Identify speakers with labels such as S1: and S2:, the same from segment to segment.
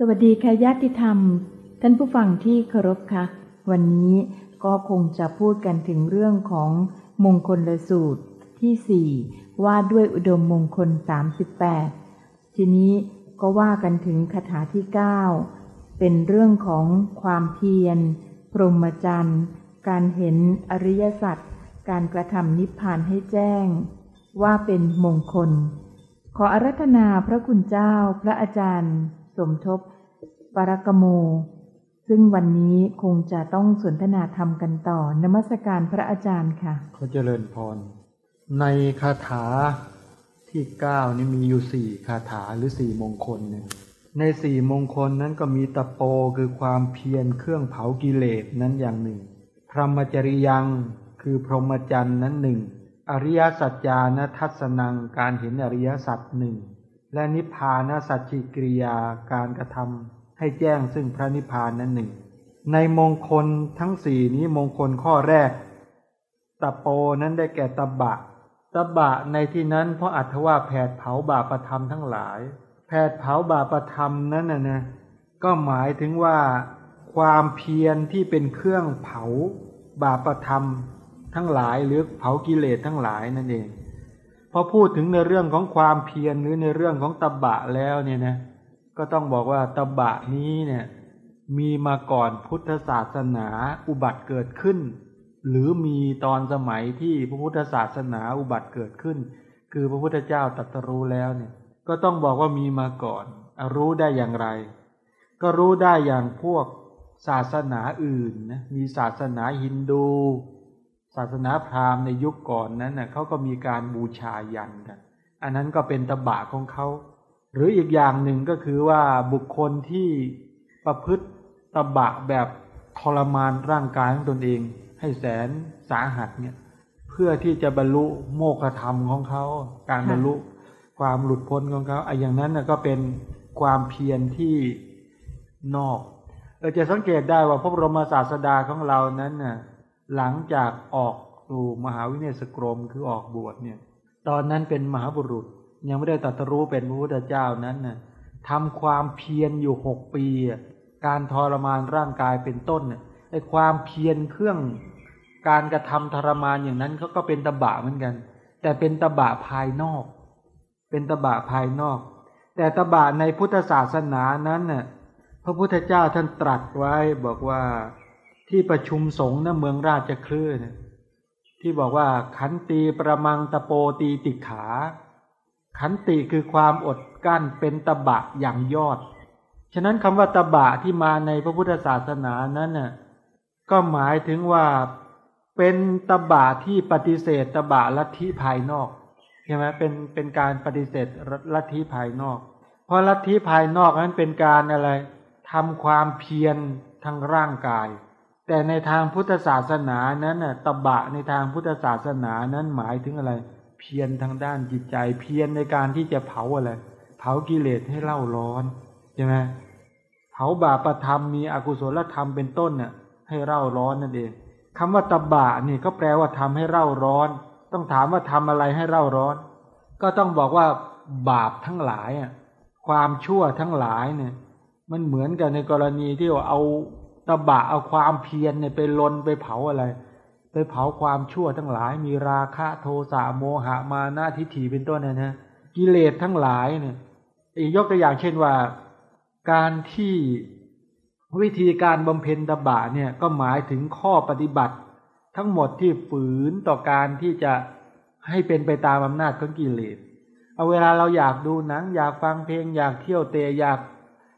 S1: สวัสดีค่ะญาติธรรม ท่านผู้ฟังที่เคารพค่ะ วันนี้ก็คงจะพูดกันถึงเรื่องของมงคลละสูตรที่สี่ว่าด้วยอุดมมงคล 38 ทีนี้ก็ว่ากันถึงคาถาที่ 9 เป็นเรื่องของความเพียร พรหมจรรย์ การเห็นอริยสัจ การกระทำนิพพานให้แจ้ง ว่าเป็นมงคล ขออารัธนาพระคุณเจ้าพระอาจารย์ สมทบปรกโม ซึ่งวันนี้คงจะต้องสนทนาธรรมกันต่อนมัสการพระอาจารย์ค่ะ
S2: เขาเจริญพร ในคาถาที่เก้านี่มีอยู่สี่คาถาหรือสี่มงคลเนี่ยในสี่มงคลนั้นก็มีตะโปคือความเพียรเครื่องเผากิเลสนั้นอย่างหนึ่ง พรหมจริยังคือพรหมจรรย์นั้นหนึ่ง อริยสัจจานทัศนังการเห็นอริยสัจหนึ่ง และนิพพานสัจจิกิริยาการกระทำให้แจ้งซึ่งพระนิพพานนั้นหนึ่ง ในมงคลทั้งสี่นี้มงคลข้อแรกตะโปนั้นได้แก่ตะบะตะบะในที่นั้นเพราะอัตว่าแผดเผาบาปธรรมทั้งหลาย แผดเผาบาปธรรมนั้นนะนะก็หมายถึงว่าความเพียรที่เป็นเครื่องเผาบาปธรรมทั้งหลายหรือเผากิเลสทั้งหลายนั่นเอง พอพูดถึงในเรื่องของความเพียรหรือในเรื่องของตบะแล้วเนี่ยนะก็ต้องบอกว่าตบะนี้เนี่ยมีมาก่อนพุทธศาสนาอุบัติเกิดขึ้น หรือมีตอนสมัยที่พระพุทธศาสนาอุบัติเกิดขึ้น คือพระพุทธเจ้าตรัสรู้แล้วเนี่ยก็ต้องบอกว่ามีมาก่อนอรู้ได้อย่างไร ก็รู้ได้อย่างพวกศาสนาอื่นนะมีศาสนาฮินดู ศาสนาพราหมณ์ในยุคก่อนนั้นนะ่ะเขาก็มีการบูชายันกัน อันนั้นก็เป็นตบะของเขา หรืออีกอย่างหนึ่งก็คือว่าบุคคลที่ประพฤติตบะแบบทรมานร่างกายของตนเอง ให้แสนสาหัสเนี่ยเพื่อที่จะบรรลุโมฆะธรรมของเขา การบรรลุความหลุดพ้นของเขาไอ้อย่างนั้นนะก็เป็นความเพียรที่นอกเราจะสังเกตได้ว่าพระบรมศาสดาของเรานั้นน่ะ หลังจากออกสู่มหาวิเนศกรมคือออกบวชเนี่ย ตอนนั้นเป็นมหาบุรุษ ยังไม่ได้ตรัสรู้เป็นพระพุทธเจ้านั้นน่ะทำความเพียรอยู่หกปี การทรมานร่างกายเป็นต้นเนี่ยไอ้ความเพียรเครื่องการกระทำทรมานอย่างนั้นเขาก็เป็นตบะเหมือนกัน แต่เป็นตบะภายนอก เป็นตบะภายนอก แต่ตบะในพุทธศาสนานั้นน่ะพระพุทธเจ้าท่านตรัสไว้บอกว่า ที่ประชุมสงฆ์นะเมืองราชคลื่นที่บอกว่าขันตีประมังตะโปตีติขา ขันติคือความอดกั้นเป็นตะบะอย่างยอด ฉะนั้นคำว่าตะบะที่มาในพระพุทธศาสนานั้นน่ะก็หมายถึงว่าเป็นตบะที่ปฏิเสธตบะลัทธิภายนอกใช่ไหมเป็นเป็นการปฏิเสธลัทธิภายนอก เพราะลัทธิภายนอกนั้นเป็นการอะไรทำความเพียรทางร่างกาย แต่ในทางพุทธศาสนานั้นน่ะตบะในทางพุทธศาสนานั้นหมายถึงอะไร เพียรทางด้านจิตใจ เพียรในการที่จะเผาอะไร เผากิเลสให้เล่าร้อนใช่ไหมเผาบาปธรรมมีอกุศลธรรมเป็นต้นน่ะให้เล่าร้อนนั่นเองคำว่าตบะนี่ก็แปลว่าทำให้เล่าร้อน ต้องถามว่าทำอะไรให้เล่าร้อน ก็ต้องบอกว่าบาปทั้งหลายอะความชั่วทั้งหลายเนี่ยมันเหมือนกันในกรณีที่ว่าเอา ตบะเอาความเพียรเนี่ยไปลนไปเผาอะไร ไปเผาความชั่วทั้งหลาย มีราคะโทสะโมหะมานะทิฏฐิเป็นต้นนะนะกิเลสทั้งหลายเนี่ยยกตัวอย่างเช่นว่า การที่วิธีการบำเพ็ญตบะเนี่ยก็หมายถึงข้อปฏิบัติ ทั้งหมดที่ฝืนต่อการที่จะให้เป็นไปตามอำนาจของกิเลสเอาเวลาเราอยากดูหนัง อยากฟังเพลง อยากเที่ยวเตะอยาก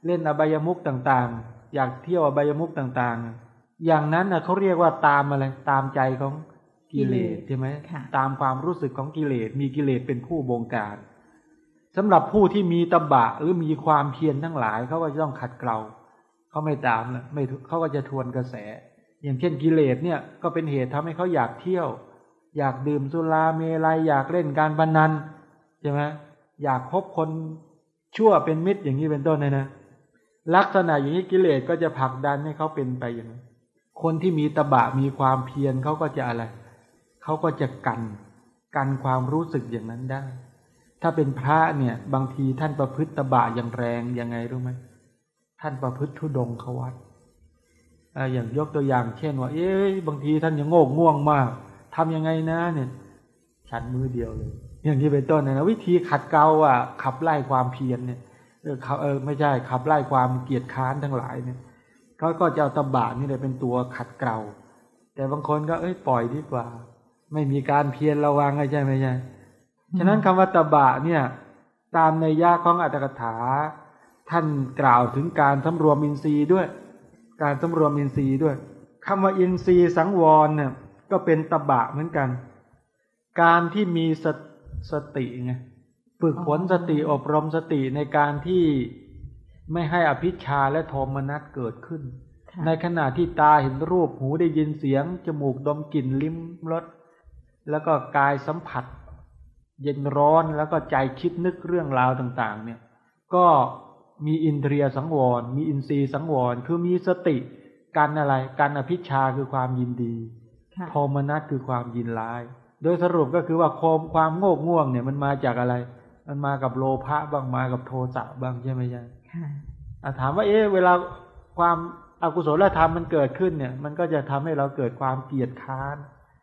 S2: เล่นอบายมุกต่างๆ อยากเที่ยวอบายมุกต่าง ๆ อย่างนั้นนะเขาเรียกว่าตามอะไรตามใจของกิเลสใช่ไหมตามความรู้สึกของกิเลสมีกิเลสเป็นผู้บงการสำหรับผู้ที่มีตบะหรือมีความเพียรทั้งหลายเขาก็จะต้องขัดเกลาเขาไม่ตามนะไม่เขาก็จะทวนกระแส อย่างเช่นกิเลสเนี่ยก็เป็นเหตุทำให้เขาอยากเที่ยว อยากดื่มสุราเมลัยอยากเล่นการพนันใช่ไหมอยากคบคนชั่วเป็นมิตรอย่างนี้เป็นต้นนะนะ ลักษณะอย่างนี้กิเลสก็จะผลักดันให้เขาเป็นไปอย่างนั้นคนที่มีตบะมีความเพียรเขาก็จะอะไรเขาก็จะกันกันความรู้สึกอย่างนั้นได้ ถ้าเป็นพระเนี่ย บางทีท่านประพฤติตบะอย่างแรงยังไงรู้ไหมท่านประพฤติทุดงขวัตอย่างยกตัวอย่าง เช่นว่า เอ๊ะบางทีท่านยังโงกง่วงมากทำยังไงนะ เนี่ย ฉันมือเดียวเลย อย่างที่เป็นต้นนะวิธีขัดเกลาอะขับไล่ความเพียรเนี่ย เออเขาเออไม่ใช่ขับไล่ความเกียดค้านทั้งหลายเนี่ยเขาก็จะเอาตบะนี่เลยเป็นตัวขัดเกลาแต่บางคนก็เอ้ยปล่อยดีกว่า ไม่มีการเพียรระวังใช่ไหมใช่ฉะนั้นคำว่าตบะเนี่ย ตามในยาของอัตถกถา ท่านกล่าวถึงการสำรวมอินทรีย์ด้วย การสำรวมอินทรีย์ด้วยคำว่าอินทรีย์สังวรเนี่ยก็เป็นตบะเหมือนกัน การที่มีสสติไง ฝึกฝนสติอบรมสติในการที่ไม่ให้อภิชฌาและโทมนัสเกิดขึ้น ในขณะที่ตาเห็นรูปหูได้ยินเสียง จมูกดมกลิ่นลิ้มรสแล้วก็กายสัมผัส เย็นร้อนแล้วก็ใจคิดนึกเรื่องราวต่าง ๆ เนี่ย ก็มีอินทรียสังวร มีอินทรียสังวร คือมีสติกั้นอะไรกั้นอภิชฌาคือความยินดีโทมนัสคือความยินร้าย โดยสรุปก็คือว่าโคมความโง่ง่วงเนี่ยมันมาจากอะไร มันมากับโลภะบ้างมากับโทสะบ้างใช่ไหมยังค่ะถามว่า เอ๊ะเวลาความอากุศลธรรมมันเกิดขึ้นเนี่ย มันก็จะทำให้เราเกิดความเกลียดค้าน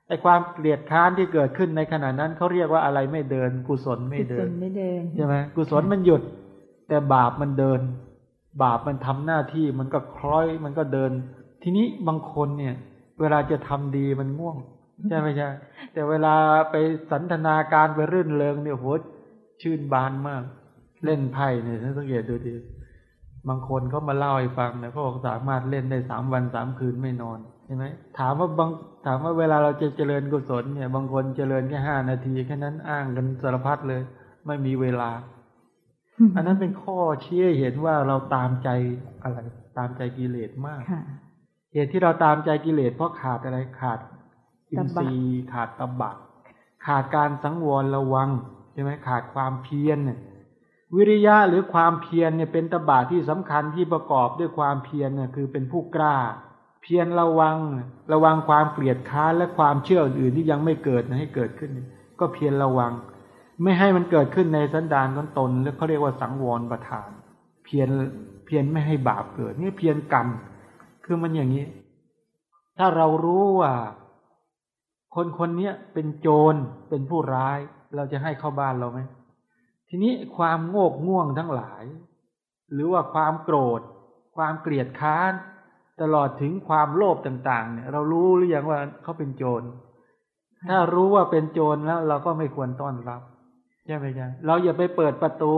S2: ไอ้ความเกลียดค้านที่เกิดขึ้นในขณะนั้นเขาเรียกว่าอะไรไม่เดิน กุศลไม่เดินไม่เดินใช่ไหมกุศลมันหยุด แต่บาปมันเดิน บาปมันทำหน้าที่มันก็คล้อยมันก็เดิน ทีนี้บางคนเนี่ย เวลาจะทำดีมันง่วงใช่ไหมใช่แต่เวลาไปสันทนาการไปรื่นเริงเนี่ยโห ชื่นบานมาก เล่นไพ่เนี่ยท่านสังเกตดูดีบางคนเขามาเล่าให้ฟังนะเขาบอกสามารถเล่นได้สามวันสามคืนไม่นอนใช่ไหมถามว่าบางถามว่าเวลาเราจะเจริญกุศลเนี่ย บางคนเจริญแค่ห้านาทีแค่นั้นอ้างกันสารพัดเลย ไม่มีเวลา อันนั้นเป็นข้อเชี่ยเห็นว่าเราตามใจอะไรตามใจกิเลสมากเหตุที่เราตามใจกิเลสเพราะขาดอะไรขาดอินทรีย์ขาดตบะขาดการสังวรระวัง ช่ไหมขาดความเพียรเนี่ยวิริยะหรือความเพียรเนี่ยเป็นตบะที่สำคัญที่ประกอบด้วยความเพียรเนี่ยคือเป็นผู้กล้า เพียรระวังระวังความเกลียดค้านและความเชื่ออื่นที่ยังไม่เกิดให้เกิดขึ้น ก็เพียรระวัง ไม่ให้มันเกิดขึ้นในสันดานตนตนแล้วเขาเรียกว่าสังวรประทาน เพียรเพียรไม่ให้บาปเกิดนี่เพียรกรรมคือมันอย่างนี้ ถ้าเรารู้ว่า คนคนนี้เป็นโจรเป็นผู้ร้าย เราจะให้เข้าบ้านเราไหมทีนี้ความโงกง่วงทั้งหลาย หรือว่าความโกรธ ความเกลียดค้าน ตลอดถึงความโลภต่าง ๆ เนี่ย เรารู้หรือยังว่าเขาเป็นโจร ถ้ารู้ว่าเป็นโจรแล้ว เราก็ไม่ควรต้อนรับใช่ไหมจ๊ะเราอย่าไปเปิดประตู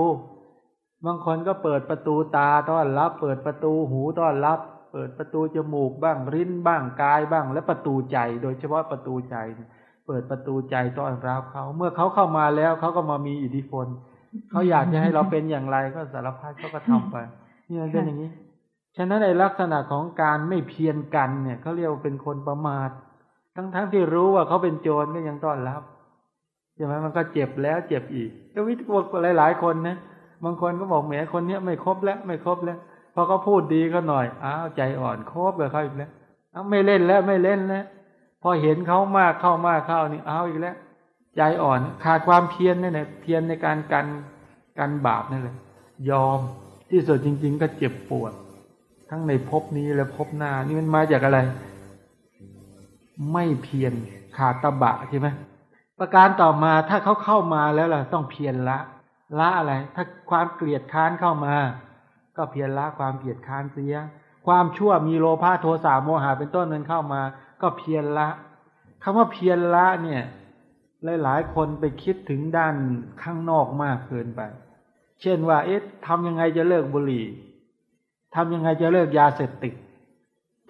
S2: บางคนก็เปิดประตูตาต้อนรับ เปิดประตูหูต้อนรับ เปิดประตูจมูกบ้างริ้นบ้างกายบ้าง และประตูใจ โดยเฉพาะประตูใจเปิดประตูใจต้อนรับเขา เมื่อเขาเข้ามาแล้วเขาก็มามีอิทธิพลเขาอยากจะให้เราเป็นอย่างไรก็สารพัดเขาก็ทำไปนี่มันเป็นอย่างนี้ ฉะนั้นในลักษณะของการไม่เพียรกันเนี่ยเขาเรียกว่าเป็นคนประมาท ทั้งๆทที่รู้ว่าเขาเป็นโจรก็ยังต้อนรับใช่ไหมมันก็เจ็บแล้วเจ็บอีกก็วิตกหลายๆคนนะบางคนก็บอกแหมคนเนี้ยไม่ครบแล้วไม่ครบแล้วพอเขาพูดดีก็หน่อยอ้าวใจอ่อนครบเลยเขาอีกแล้วไม่เล่นแล้วไม่เล่นแล้ว พอเห็นเขามากเข้ามากเข้านี่เอาอีกแล้ว ใจอ่อนขาดความเพียรนี่แหละเพียรในการกันกันบาปนั่นแหละยอมที่สุดจริง ๆ ก็เจ็บปวด ทั้งในภพนี้และภพหน้า นี่มันมาจากอะไร ไม่เพียรขาดตบะใช่ไหมประการต่อมาถ้าเขาเข้ามาแล้วล่ะต้องเพียรละ ละอะไร ถ้าความเกลียดค้านเข้ามา ก็เพียรละความเกลียดค้านเสีย ความชั่วมีโลภะโทสะโมหะเป็นต้นนั้นเข้ามา ก็เพียรละคำว่าเพียรละเนี่ย หลายๆ คนไปคิดถึงด้านข้างนอกมากเกินไป เช่นว่า เอ๊ะทำยังไงจะเลิกบุหรี่ทำยังไงจะเลิกยาเสพติด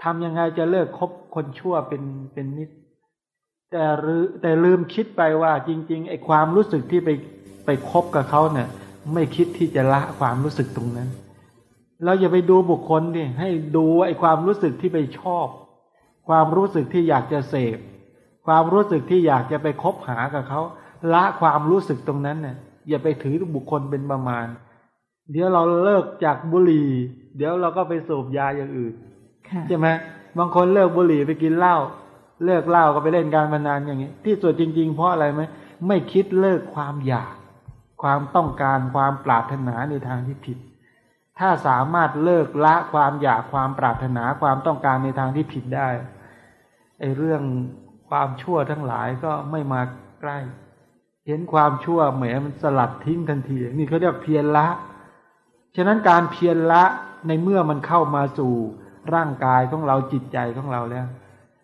S2: ทำยังไงจะเลิกคบคนชั่วเป็นเป็นนิด แต่รือแต่ลืมคิดไปว่าจริง ๆ ไอ้ความรู้สึกที่ไปไปคบกับเขาเนี่ย ไม่คิดที่จะละความรู้สึกตรงนั้น เราอย่าไปดูบุคคลดิให้ดูไอ้ความรู้สึกที่ไปชอบ ความรู้สึกที่อยากจะเสพ ความรู้สึกที่อยากจะไปคบหากับเขาละความรู้สึกตรงนั้นเนี่ยอย่าไปถือบุคคลเป็นประมาณ เดี๋ยวเราเลิกจากบุหรี่ เดี๋ยวเราก็ไปสูบยาอย่างอื่นใช่ไหมบางคนเลิกบุหรี่ไปกินเหล้าเลิกเหล้าก็ไปเล่นการพนันอย่างนี้ ที่สุดจริง ๆ เพราะอะไรไหมไม่คิดเลิกความอยาก ความต้องการความปรารถนาในทางที่ผิด ถ้าสามารถเลิกละความอยากความปรารถนาความต้องการในทางที่ผิดได้ไอ้เรื่องความชั่วทั้งหลายก็ไม่มาใกล้ เห็นความชั่วแหมมันสลัดทิ้งทันที นี่เขาเรียกเพียรละ ฉะนั้นการเพียรละในเมื่อมันเข้ามาสู่ร่างกายของเราจิตใจของเราแล้ว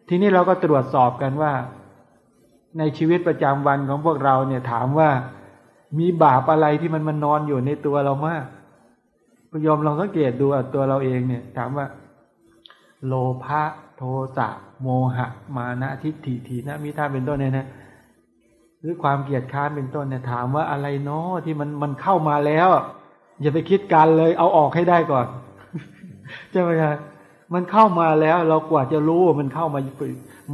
S2: ทีนี้เราก็ตรวจสอบกันว่า ในชีวิตประจำวันของพวกเราเนี่ยถามว่า มีบาปอะไรที่มันมันนอนอยู่ในตัวเรามาก ยอมลองสังเกตดูตัวเราเองเนี่ย ถามว่า โลภะโทสะโมหะ มานะทิฏฐิทีนะมิท่าเป็นต้นเนี่ยนะหรือความเกลียดค้านเป็นต้นเนี่ย ถามว่าอะไรเนาะที่มันมันเข้ามาแล้ว อย่าไปคิดการเลย เอาออกให้ได้ก่อนใช่ไหมครับมันเข้ามาแล้ว เรากว่าจะรู้ว่ามันเข้ามา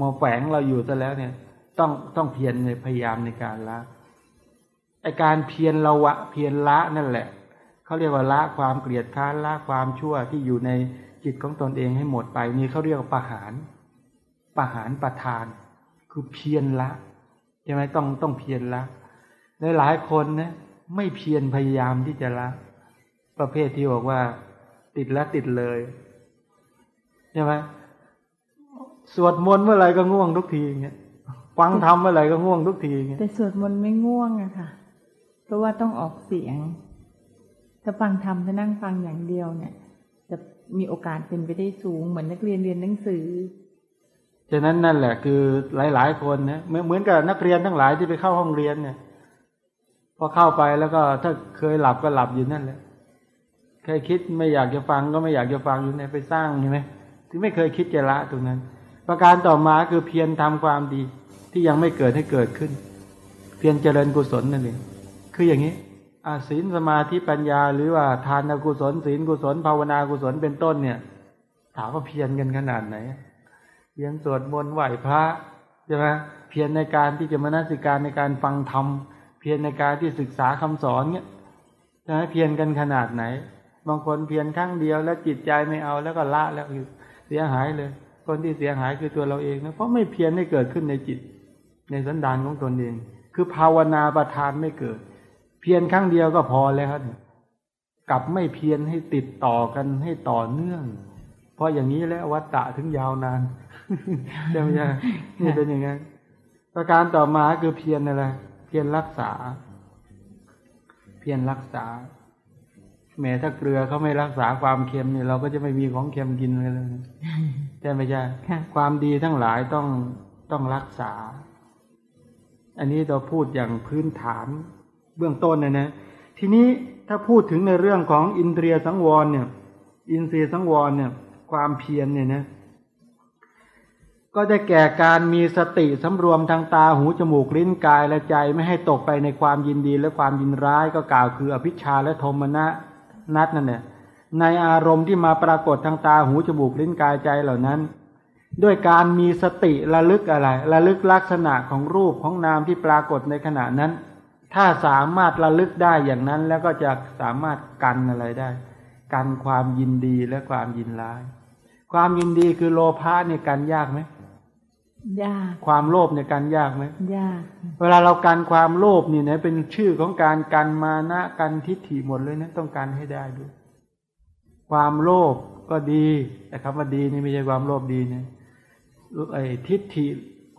S2: มาแฝงเราอยู่ซะแล้วเนี่ย ต้องต้องเพียรในพยายามในการละไอการเพียรเราวะ เพียรละนั่นแหละ เขาเรียกว่าละความเกลียดค้านละความชั่วที่อยู่ในจิตของตนเองให้หมดไปนี่เขาเรียกว่าประหารประหารประทาน คือเพียรละใช่ไหมต้องต้องเพียรละในหลายคนนะไม่เพียรพยายามที่จะละ ประเภทที่บอกว่า ติดแล้วติดเลยใช่ไหมสวดมนต์เมื่อไหร่ก็ง่วงทุกทีเงี้ยฟังธรรมเมื่อไหร่ก็ง่วงทุกทีเงี้ย
S1: แต่สวดมนต์ไม่ง่วงอะค่ะ เพราะว่าต้องออกเสียง ถ้าฟังธรรมถ้านั่งฟังอย่างเดียวเนี่ย จะมีโอกาสเป็นไปได้สูงเหมือนนักเรียนเรียนหนังสือ
S2: ฉะนั้นนั่นแหละคือหลาย ๆ คนนะเหมือนกับนักเรียนทั้งหลายที่ไปเข้าห้องเรียนเนี่ย พอเข้าไปแล้วก็ถ้าเคยหลับก็หลับอยู่นั่นแหละเคยคิดไม่อยากจะฟังก็ไม่อยากจะฟังอยู่ในไปสร้างใช่ไหมที่ไม่เคยคิดจะละตรงนั้น ประการต่อมาคือเพียรทำความดีที่ยังไม่เกิดให้เกิดขึ้น เพียรเจริญกุศลนั่นเองคืออย่างนี้ ศีลสมาธิปัญญา หรือว่าทานกุศลศีลกุศลภาวนากุศลเป็นต้นเนี่ย ถามว่าเพียรกันขนาดไหนเพียรสวดมนต์ไหวพระใช่ไหมเพียรในการที่จะมานัสิการในการฟังธรรมเพียรในการที่ศึกษาคำสอนเนี่ยใช่ไหมเพียรกันขนาดไหน บางคนเพียรครั้งเดียวแล้วจิตใจไม่เอาแล้วก็ละแล้วอยู่เสียหายเลย คนที่เสียหายคือตัวเราเองนะเพราะไม่เพียรให้เกิดขึ้นในจิต ในสันดานของตนเอง คือภาวนาประทานไม่เกิด เพียรครั้งเดียวก็พอแล้วครับกลับไม่เพียรให้ติดต่อกันให้ต่อเนื่อง เพราะอย่างนี้แล้ววัตตะถึงยาวนานใช่ไหมจ๊ะนี่เป็นอย่างนั้นประการต่อมาคือเพียรอะไรเพียรรักษา เพียรรักษาแม้ถ้าเกลือเขาไม่รักษาความเค็มเนี่ยเราก็จะไม่มีของเค็มกินเลยใช่ไหมจ๊ะความดีทั้งหลายต้องต้องรักษา อันนี้เราพูดอย่างพื้นฐาน เบื้องต้นนะนะ ทีนี้ถ้าพูดถึงในเรื่องของอินเดียสังวรเนี่ย อินทรียสังวรเนี่ย ความเพียรเนี่ยนะ ก็จะแก่การมีสติสำรวมทางตาหูจมูกลิ้นกายและใจไม่ให้ตกไปในความยินดีและความยินร้ายก็กล่าวคืออภิชาและโทมนะนัดนั่นแหละในอารมณ์ที่มาปรากฏทางตาหูจมูกลิ้นกายใจเหล่านั้น ด้วยการมีสติระลึกอะไร ระลึกลักษณะของรูปของนามที่ปรากฏในขณะนั้น ถ้าสามารถระลึกได้อย่างนั้นแล้วก็จะสามารถกันอะไรได้ กันความยินดีและความยินร้าย ความยินดีคือโลภะเนี่ยกันยากไหม
S1: ยาก
S2: ความโลภเนี่ยกันยากไหม
S1: ยาก
S2: เวลาเรากันความโลภนี่นะเป็นชื่อของการกันมานะกันทิฏฐิหมดเลยนะต้องการให้ได้ด้วย ความโลภก็ดีแต่คำว่าดีนี่ไม่ใช่ความโลภดีนะไอ้ทิฏฐิ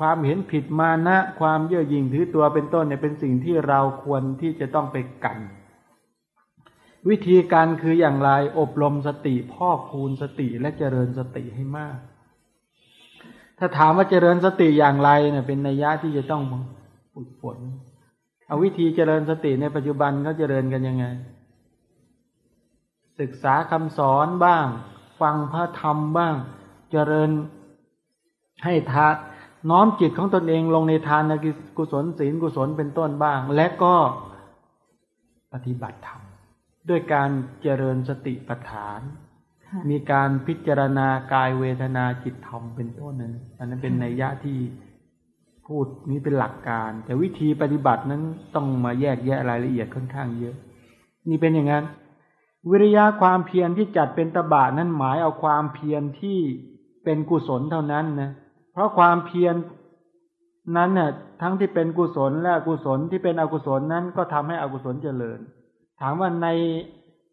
S2: ความเห็นผิดมานะ ความเย่อหยิ่งถือตัวเป็นต้นเนี่ยเป็นสิ่งที่เราควรที่จะต้องไปกัน วิธีการคืออย่างไรอบรมสติพ่อคูณสติและเจริญสติให้มาก ถ้าถามว่าเจริญสติอย่างไรเนี่ยเป็นนัยยะที่จะต้องฝึกฝนเอาวิธีเจริญสติในปัจจุบันเขาเจริญกันยังไง ศึกษาคำสอนบ้าง ฟังพระธรรมบ้าง เจริญให้ทัดน้ อมจิตของตนเองลงในทานกุศลศีลกุศลเป็นต้นบ้าง และก็ปฏิบัติธรรมด้วยการเจริญสติปัฏฐาน มีการพิจารณากายเวทนาจิตธรรมเป็นต้นนั้นอันนั้นเป็นนัยยะที่พูดนี้เป็นหลักการ แต่วิธีปฏิบัตินั้นต้องมาแยกแยะรายละเอียดค่อนข้างเยอะ นี่เป็นอย่างนั้น วิริยะความเพียรที่จัดเป็นตบะนั้นหมายเอาความเพียรที่เป็นกุศลเท่านั้นนะ เพราะความเพียรนั้นเนี่ยทั้งที่เป็นกุศลและกุศลที่เป็นอกุศลนั้นก็ทำให้อกุศลเจริญ ถามว่าใน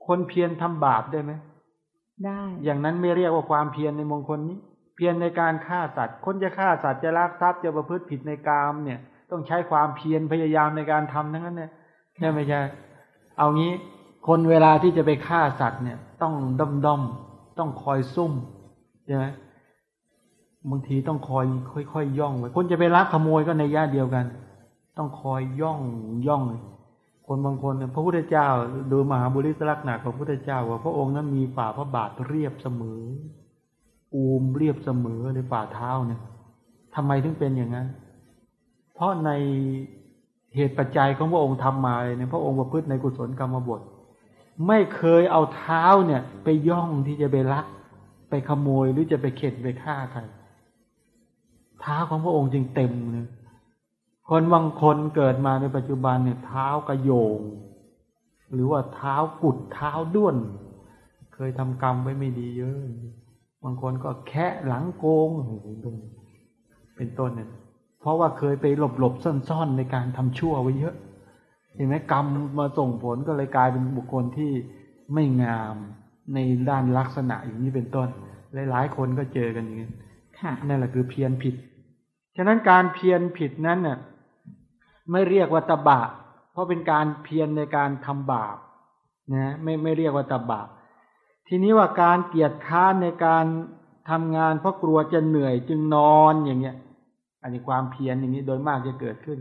S2: คคนเพียรทำบาปได้ไหม
S1: ได้
S2: อย่างนั้นไม่เรียกว่าความเพียรในมงคลนี้ เพียรในการฆ่าสัตว์ คนจะฆ่าสัตว์จะลักทรัพย์จะประพฤติผิดในกามเนี่ย ต้องใช้ความเพียรพยายามในการทำทั้งนั้นเนี่ยใช่ไหมใช่เอางี้คนเวลาที่จะไปฆ่าสัตว์เนี่ย ต้องด้อมด้อมๆต้องคอยซุ่มใช่ไหม บางทีต้องคอยค่อยๆย่องไว้คนจะไปลักขโมยก็ในย่าเดียวกัน ต้องคอยย่องย่องเลยคนบางคนเนี่ยพระพุทธเจ้าดูมหาบุริสลักษณะของพระพุทธเจ้า ว่าพระองค์นั้นมีฝ่าพระบาทเรียบเสมอ อูมเรียบเสมอในฝ่าเท้าเนี่ยทำไมถึงเป็นอย่างนั้น เพราะในเหตุปัจจัยของพระองค์ทำมาเนี่ยพระองค์ประพฤติในกุศลกรรมบท ไม่เคยเอาเท้าเนี่ย ไปย่องที่จะไปลัก ไปขโมยหรือจะไปเข็ดไปฆ่าใคร เท้าของพระองค์จึงเต็มเลยคนบางคนเกิดมาในปัจจุบันเนี่ยเท้ากระโยง หรือว่าเท้ากุดเท้าด้วน เคยทำกรรมไว้ไม่ดีเยอะ บางคนก็แคะหลังโกงเป็นต้นเนี่ยเพราะว่าเคยไปหลบหลบซ่อนๆ ในการทำชั่วไว้เยอะ เห็นไหมกรรมมาส่งผลก็เลยกลายเป็นบุคคลที่ไม่งามในด้านลักษณะอย่างนี้เป็นต้น หลายๆ คนก็เจอกันอย่างนี้
S1: ค่ะ
S2: นั่นแหละคือเพียรผิด ฉะนั้นการเพียรผิดนั้นน่ะไม่เรียกว่าตบะ เพราะเป็นการเพียรในการทำบาปนะไม่ไม่เรียกว่าตบะ ทีนี้ว่าการเกียจค้านในการทำงานเพราะกลัวจะเหนื่อยจึงนอนอย่างเงี้ย อันนี้ความเพียรอย่างนี้โดยมากจะเกิดขึ้น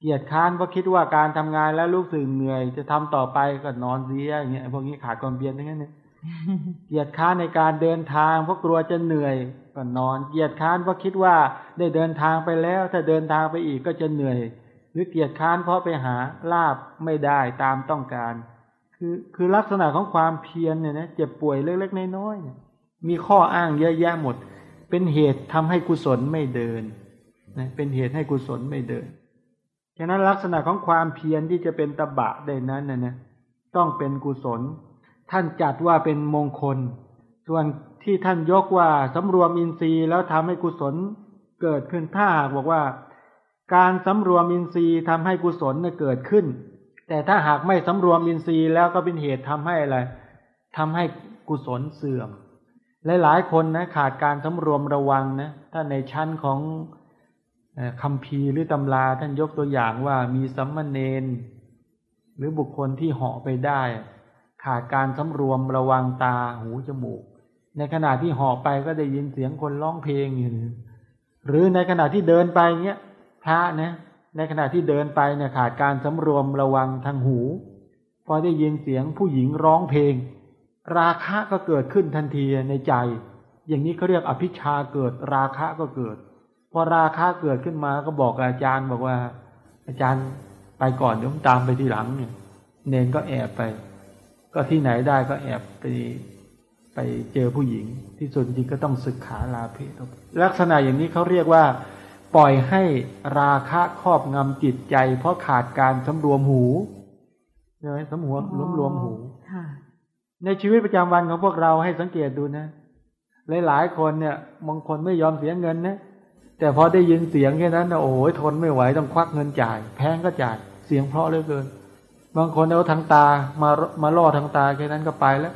S2: เกียจค้านเพราะคิดว่าการทำงานแล้วรู้สึกเหนื่อย จะทำต่อไปก็นอนเสียอย่างเงี้ยพวกนี้ขาดความเพียรทั้งนั้นเนี่ย เกียจค้านในการเดินทางเพราะกลัวจะเหนื่อยก็นอน เกียจค้านเพราะคิดว่าได้เดินทางไปแล้ว ถ้าเดินทางไปอีกก็จะเหนื่อย หรือเกียจค้านเพราะไปหาลาบไม่ได้ตามต้องการ คือคือลักษณะของความเพียรเนี่ยนะเจ็บป่วยเล็กๆน้อยๆเนี่ยมีข้ออ้างเยอะแยะหมด เป็นเหตุทำให้กุศลไม่เดินนะเป็นเหตุให้กุศลไม่เดินฉะนั้นลักษณะของความเพียรที่จะเป็นตบะได้นั้นนะนะต้องเป็นกุศล ท่านจัดว่าเป็นมงคล ส่วนที่ท่านยกว่าสำรวมอินทรีย์แล้วทำให้กุศลเกิดขึ้นถ้าหากบอกว่า การสำรวมอินทรีย์ทำให้กุศลเนี่ยเกิดขึ้น แต่ถ้าหากไม่สำรวมอินทรีย์แล้วก็เป็นเหตุทำให้อะไรทำให้กุศลเสื่อมหลายๆคนนะขาดการสำรวมระวังนะถ้าในชั้นของคำพีหรือตำราท่านยกตัวอย่างว่ามีสัมมเนนหรือบุคคลที่เหาะไปได้ ขาดการสำรวมระวังตาหูจมูก ในขณะที่หาะไปก็ได้ยินเสียงคนร้องเพลงอยู่หรือในขณะที่เดินไปเงี้ยพระนะในขณะที่เดินไปเนี่ยขาดการสำรวมระวังทางหู พอได้ยินเสียงผู้หญิงร้องเพลง ราคะก็เกิดขึ้นทันทีในใจ อย่างนี้เขาเรียกอภิชาเกิดราคะก็เกิด พอราคะเกิดขึ้นมาก็บอกอาจารย์บอกว่า อาจารย์ไปก่อนเดี๋ยวผมตามไปทีหลังเนี่ยเนนก็แอบไป ก็ที่ไหนได้ก็แอบไปไปเจอผู้หญิง ที่สุดจริงก็ต้องศึกขาลาเพศออกไปลักษณะอย่างนี้เขาเรียกว่า ปล่อยให้ราคะครอบงำจิตใจ เพราะขาดการสำรวมหูใช่ไหมสำรวมรวมรวมหู
S1: ค่ะ
S2: ในชีวิตประจำวันของพวกเราให้สังเกตดูนะ หลายๆคนเนี่ยบางคนไม่ยอมเสียเงินนะแต่พอได้ยินเสียงแค่นั้นนะโอ้ยทนไม่ไหวต้องควักเงินจ่าย แพงก็จ่ายเสียงเพราะเหลือเกิน บางคนเอาทางตามามาล่อทางตาแค่นั้นก็ไปแล้ว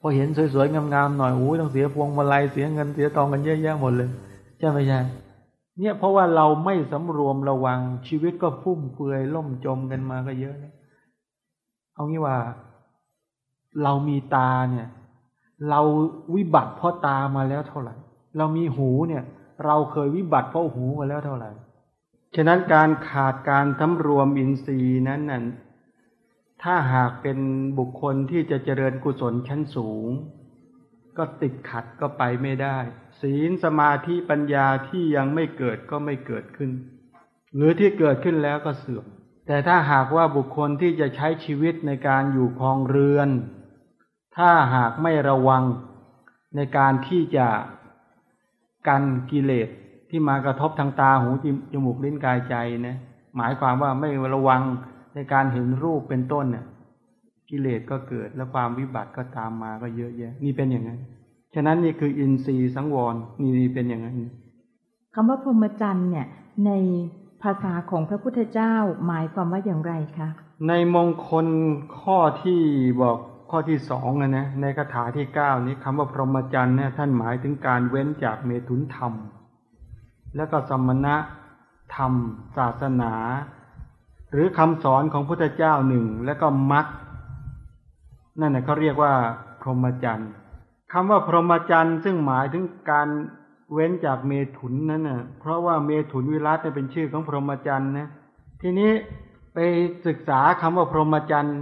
S2: พอเห็นสวยๆงามๆหน่อยโอ้ยต้องเสียพวงมาลัยเสียเงินเสียทองกันเยอะแยะหมดเลยใช่ไหมใช่เนี่ยเพราะว่าเราไม่สำรวมระวังชีวิตก็ฟุ่มเฟือยล่มจมกันมาก็เยอะนะเอางี้ว่า เรามีตาเนี่ย เราวิบัติเพราะตามาแล้วเท่าไหร่ เรามีหูเนี่ย เราเคยวิบัติเพราะหูมาแล้วเท่าไหร่ ฉะนั้นการขาดการสำรวมอินทรีย์นั้นน่ะถ้าหากเป็นบุคคลที่จะเจริญกุศลชั้นสูง ก็ติดขัดก็ไปไม่ได้ ศีลสมาธิปัญญาที่ยังไม่เกิดก็ไม่เกิดขึ้น หรือที่เกิดขึ้นแล้วก็เสื่อม แต่ถ้าหากว่าบุคคลที่จะใช้ชีวิตในการอยู่ครองเรือน ถ้าหากไม่ระวังในการที่จะกันกิเลส ที่มากระทบทางตาหูจมูกลิ้นกายใจนะหมายความว่าไม่ระวังในการเห็นรูปเป็นต้นเนี่ยกิเลสก็เกิดและความวิบัติก็ตามมาก็เยอะแยะ นี่เป็นอย่างนั้นฉะนั้นนี่คืออินทรีย์สังวรนี่นี่เป็นอย่างนั้น
S1: คำว่าพรหมจรรย์เนี่ยในภาษาของพระพุทธเจ้าหมายความว่าอย่างไรคะ
S2: ในมงคลข้อที่บอกข้อที่สองนะนะในคาถาที่เก้านี้คำว่าพรหมจรรย์เนี่ยท่านหมายถึงการเว้นจากเมถุนธรรม แล้วก็สมณะธรรม ศาสนา หรือคำสอนของพุทธเจ้าหนึ่งแล้วก็มรรคนั่นนะเขาเรียกว่า พรหมจรรย์คำว่าพรหมจรรย์ซึ่งหมายถึงการเว้นจากเมถุนนั้นน่ะ เพราะว่าเมถุนวิรัตเป็นชื่อของพรหมจรรย์นะ ทีนี้ไปศึกษาคำว่าพรหมจรรย์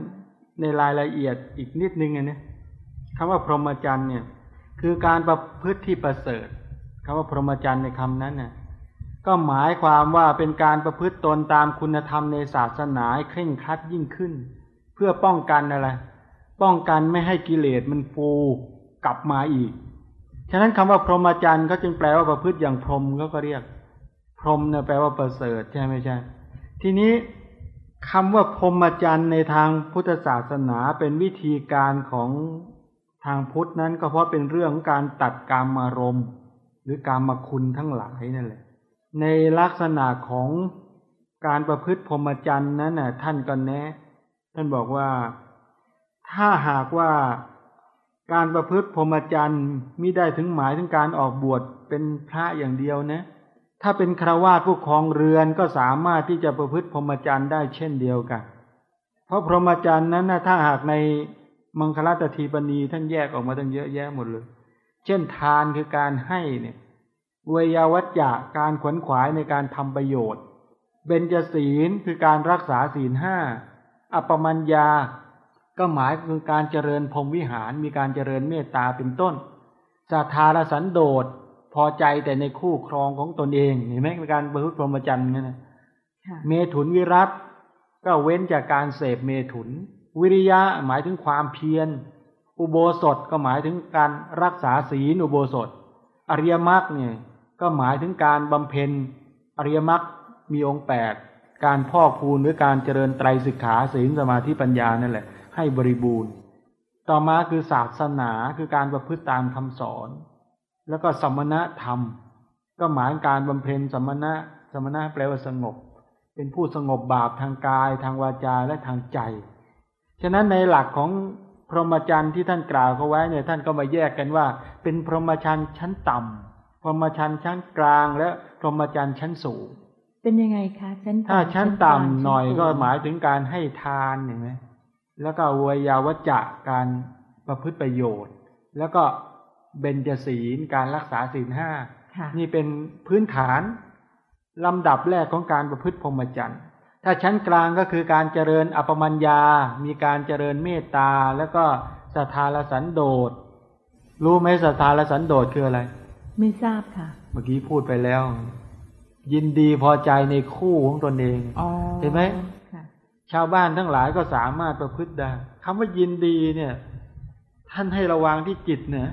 S2: ในรายละเอียดอีกนิดนึงนะคำว่าพรหมจรรย์เนี่ย คือการประพฤติที่ประเสริฐคำว่าพรหมจรรย์ในคำนั้นน่ะ ก็หมายความว่าเป็นการประพฤติตนตามคุณธรรมในศาสนาเคร่งครัดยิ่งขึ้น เพื่อป้องกันอะไร ป้องกันไม่ให้กิเลสมันฟูกลับมาอีก ฉะนั้นคำว่าพรหมจรรย์เขาจึงแปลว่าประพฤติอย่างพรหมก็ก็เรียก พรหมเนี่ยแปลว่าประเสริฐใช่ไหมใช่ ทีนี้คำว่าพรหมจรรย์ในทางพุทธศาสนาเป็นวิธีการของทางพุทธนั้นก็เพราะเป็นเรื่องของการตัดกามอารมณ์ หรือการมาคุณทั้งหลายนั่นแหละ ในลักษณะของการประพฤติพรหมจรรย์นั้นน่ะท่านก็แนะ ท่านบอกว่าถ้าหากว่าการประพฤติพรหมจรรย์มิได้ถึงหมายถึงการออกบวชเป็นพระอย่างเดียวนะ ถ้าเป็นคราวาสผู้ครองเรือนก็สามารถที่จะประพฤติพรหมจรรย์ได้เช่นเดียวกัน เพราะพรหมจรรย์นั้นนะถ้าหากในมังคลาตทีปณีท่านแยกออกมาตั้งเยอะแยะหมดเลย เช่นทานคือการให้เนี่ย เวยาวัจจะการขวนขวายในการทำประโยชน์ เบญจศีลคือการรักษาศีลห้า อัปปมัญญา ก็หมายคือการเจริญพรหมวิหารมีการเจริญเมตตาเป็นต้นศรัทธาละสันโดษพอใจแต่ในคู่ครองของตนเองเห็นไหมเป็นการบรรลุพรหมจรรย์นั่นนะเมถุนวิรัตก็เว้นจากการเสพเมถุน วิริยะหมายถึงความเพียร อุโบสถก็หมายถึงการรักษาศีลอุโบสถ อริยมรรคเนี่ย ก็หมายถึงการบำเพ็ญอริยมรรคมีองค์แปดการพ่อคูณหรือการเจริญไตรสิกขาศีลสมาธิปัญญานั่นแหละ ให้บริบูรณ์ ต่อมาคือศาสนาคือการประพฤติตามคำสอน แล้วก็สมณธรรม ก็หมายการบำเพ็ญสมณะสมณะแปลว่าสงบ เป็นผู้สงบบาปทางกาย ทางวาจาและทางใจ ฉะนั้นในหลักของพรหมจรรย์ที่ท่านกล่าวเขาไว้เนี่ยท่านก็มาแยกกันว่า เป็นพรหมจรรย์ชั้นต่ำ พรหมจรรย์ชั้นกลางและพรหมจรรย์ชั้นสูง
S1: เป็นยังไงคะชั้น
S2: ถ้าชั้นต่ำหน่อยก็หมายถึงการให้ทานเห็นไหมแล้วก็วยาวจะการประพฤติประโยชน์ แล้วก็เบญจศีลการรักษาศีลห้านี่เป็นพื้นฐานลำดับแรกของการประพฤติพรหมจรรย์ ถ้าชั้นกลางก็คือการเจริญอปมัญญา มีการเจริญเมตตา แล้วก็สัทธาลสันโดษ รู้ไหมสัทธาลสันโดษคืออะไร
S1: ไม่ทราบค่ะ
S2: เมื่อกี้พูดไปแล้ว ยินดีพอใจในคู่ของตนเองเห็นไหมชาวบ้านทั้งหลายก็สามารถประพฤติได้คำว่ายินดีเนี่ย ท่านให้ระวังที่จิตเนี่ย